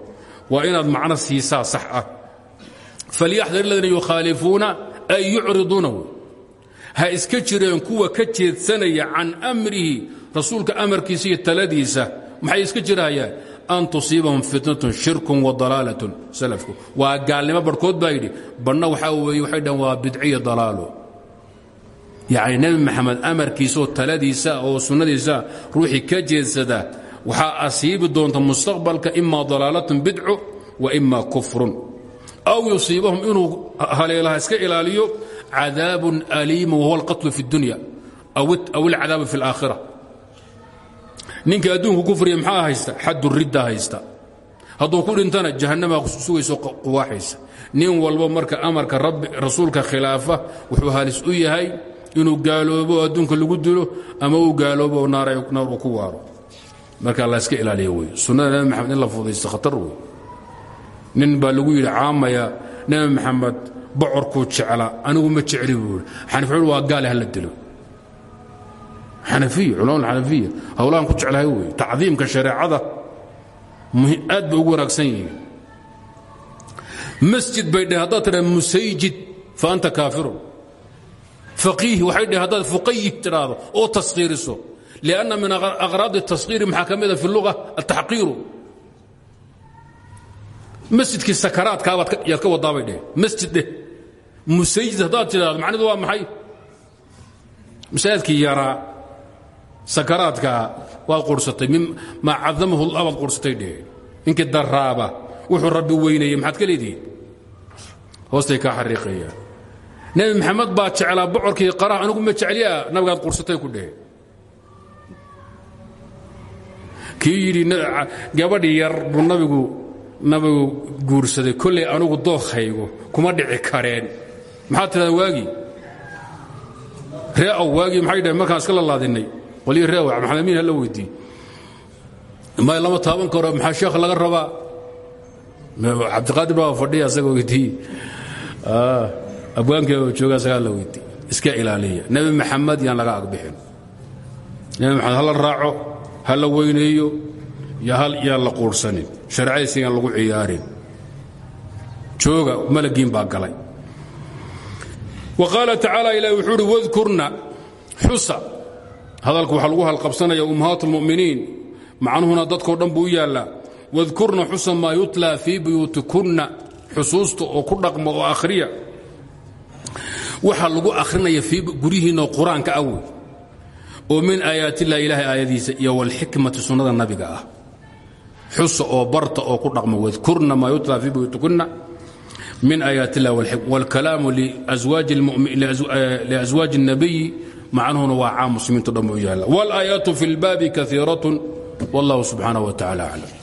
waa inaad macno siisaa sax ah. Falyaxdar aladiina yukhaalifuuna ay yucriduuna ha iska jireen kuwa ka jeedsanaya can amrihi rasuulka amarkiisa iyo taladiisa. Maxay iska jirahayaan an tusiibahum fitnatun shirkun wa dalaalatun salafku. Waa gaalnimo barhkood baa yidhi badhna waxaa weeye waxay dhahan waa bidciya dalaalo yacni nebi maxamed amarkiisaoo taladiisa oo sunnadiisa ruuxii ka jeedsada waxaa asiibi doonta mustaqbalka ima dalaalatun bidcu wa ima kufrun. Aw yusiibahum inuu haleelaha iska ilaaliyo cadaabun aliimu wahuwa alqatlu fi اdunya aw alcadaabu fi اlaakhira ninka adduunku kufriya maxaa haysta? Xaddu ridda haysta. Hadduu ku dhintana jahannamaa sugayso quwaaxaysa. Nin walba marka amarka rabbi rasuulka khilaafa wuxuu halis u yahay inuu gaaloobo oo adduunka lagu dilo ama uu gaaloobo oo naar uu ku waaro. Marka la iska ilaaliyo wey sunnada maxamed la fudaysto khatar wey nin baa lagu yidhi caamaya nebi maxamed bocorkuu jecla anigu ma jecli buu yidhi. Waa gaale hala dilo xanafiya culama xanafiya howlahan ku jeclahay wey tacdiimka shareecada aad bay ugu wanaagsan yihiin masjid bay dheh haddaad tidha musayjid fa anta kaafirun. Faqiih waxay dheh haddaad fuqayih tidhaahdo oo taskhiiriso lianna min aqraadi taskhiiri maxaa ka mida fi luga altaxqiiru masjidkii sakaraadkaabaad yaad ka wadaabay dheh masjid dheh. Musayjid haddaad tidhaahdo macnidu waa maxay? Masaajidkii yaraa sakaraadkaa waad qursatay. Maa cadamahu llah waad qursatay dheh. Ninkii daraaba. Wuxuu rabbi weynayey maxaad ka leedihiin? Hoostay kaa xariiqayaan nebi maxamed baa jeclaa bocorkii qaraha. Anigu ma jecliya nabigaad qursatay ku dhehe kii yidhi gabadhi yar buu nabigu nabigu guursaday. Kollay anugu dookhaygo kuma dhici kareen. Maxaad tidhahda waagii ree aw waagii maxay dhaheen? Markaan iska lalaadinay qolii ree aw maxamed amiin hala weydii may lama taaban karo maxaa sheekh laga rabaa? Cabdiqaadir baa fadhiya asaga weydii abwaankii jooga asagaa la weydii iska ilaaliya. Nebi maxamed yaan laga agbixin. Nebi maxamed hala raaco ha la weyneeyo yaan la quurhsanin shareecadiisa yaan lagu ciyaarin. Jooga malagiin baa galay. Wa qaala tacaala ilahi wuxuu uhi wadkurna xusa hadalka waxaa lagu halqabsanaya ummahaat اlmu'miniin macnuhuna dadkoo dhan buu u yaallaa wadkurna xusa maa yutlaa fii buyuutikunna xusuusta oo ku dhaqma oo akhriya waxaa lagu akhrinaya fii guryihiinna qur-aanka awoy oo min aayaatillahi ilaahay aayadiisa iyo walxikmati sunnada nabiga ah xusa oo barta oo ku dhaqma wadkurna maa yutlaa fii buyuutikunna min aayaat illah wاlkalaamu liaswaaji الnabiyi macnuhuna waa caam muslimiinto dhan u yaalla wاlaayaatu fi اlbaabi kaiiraة wallah subxaanaه wa tacala aclam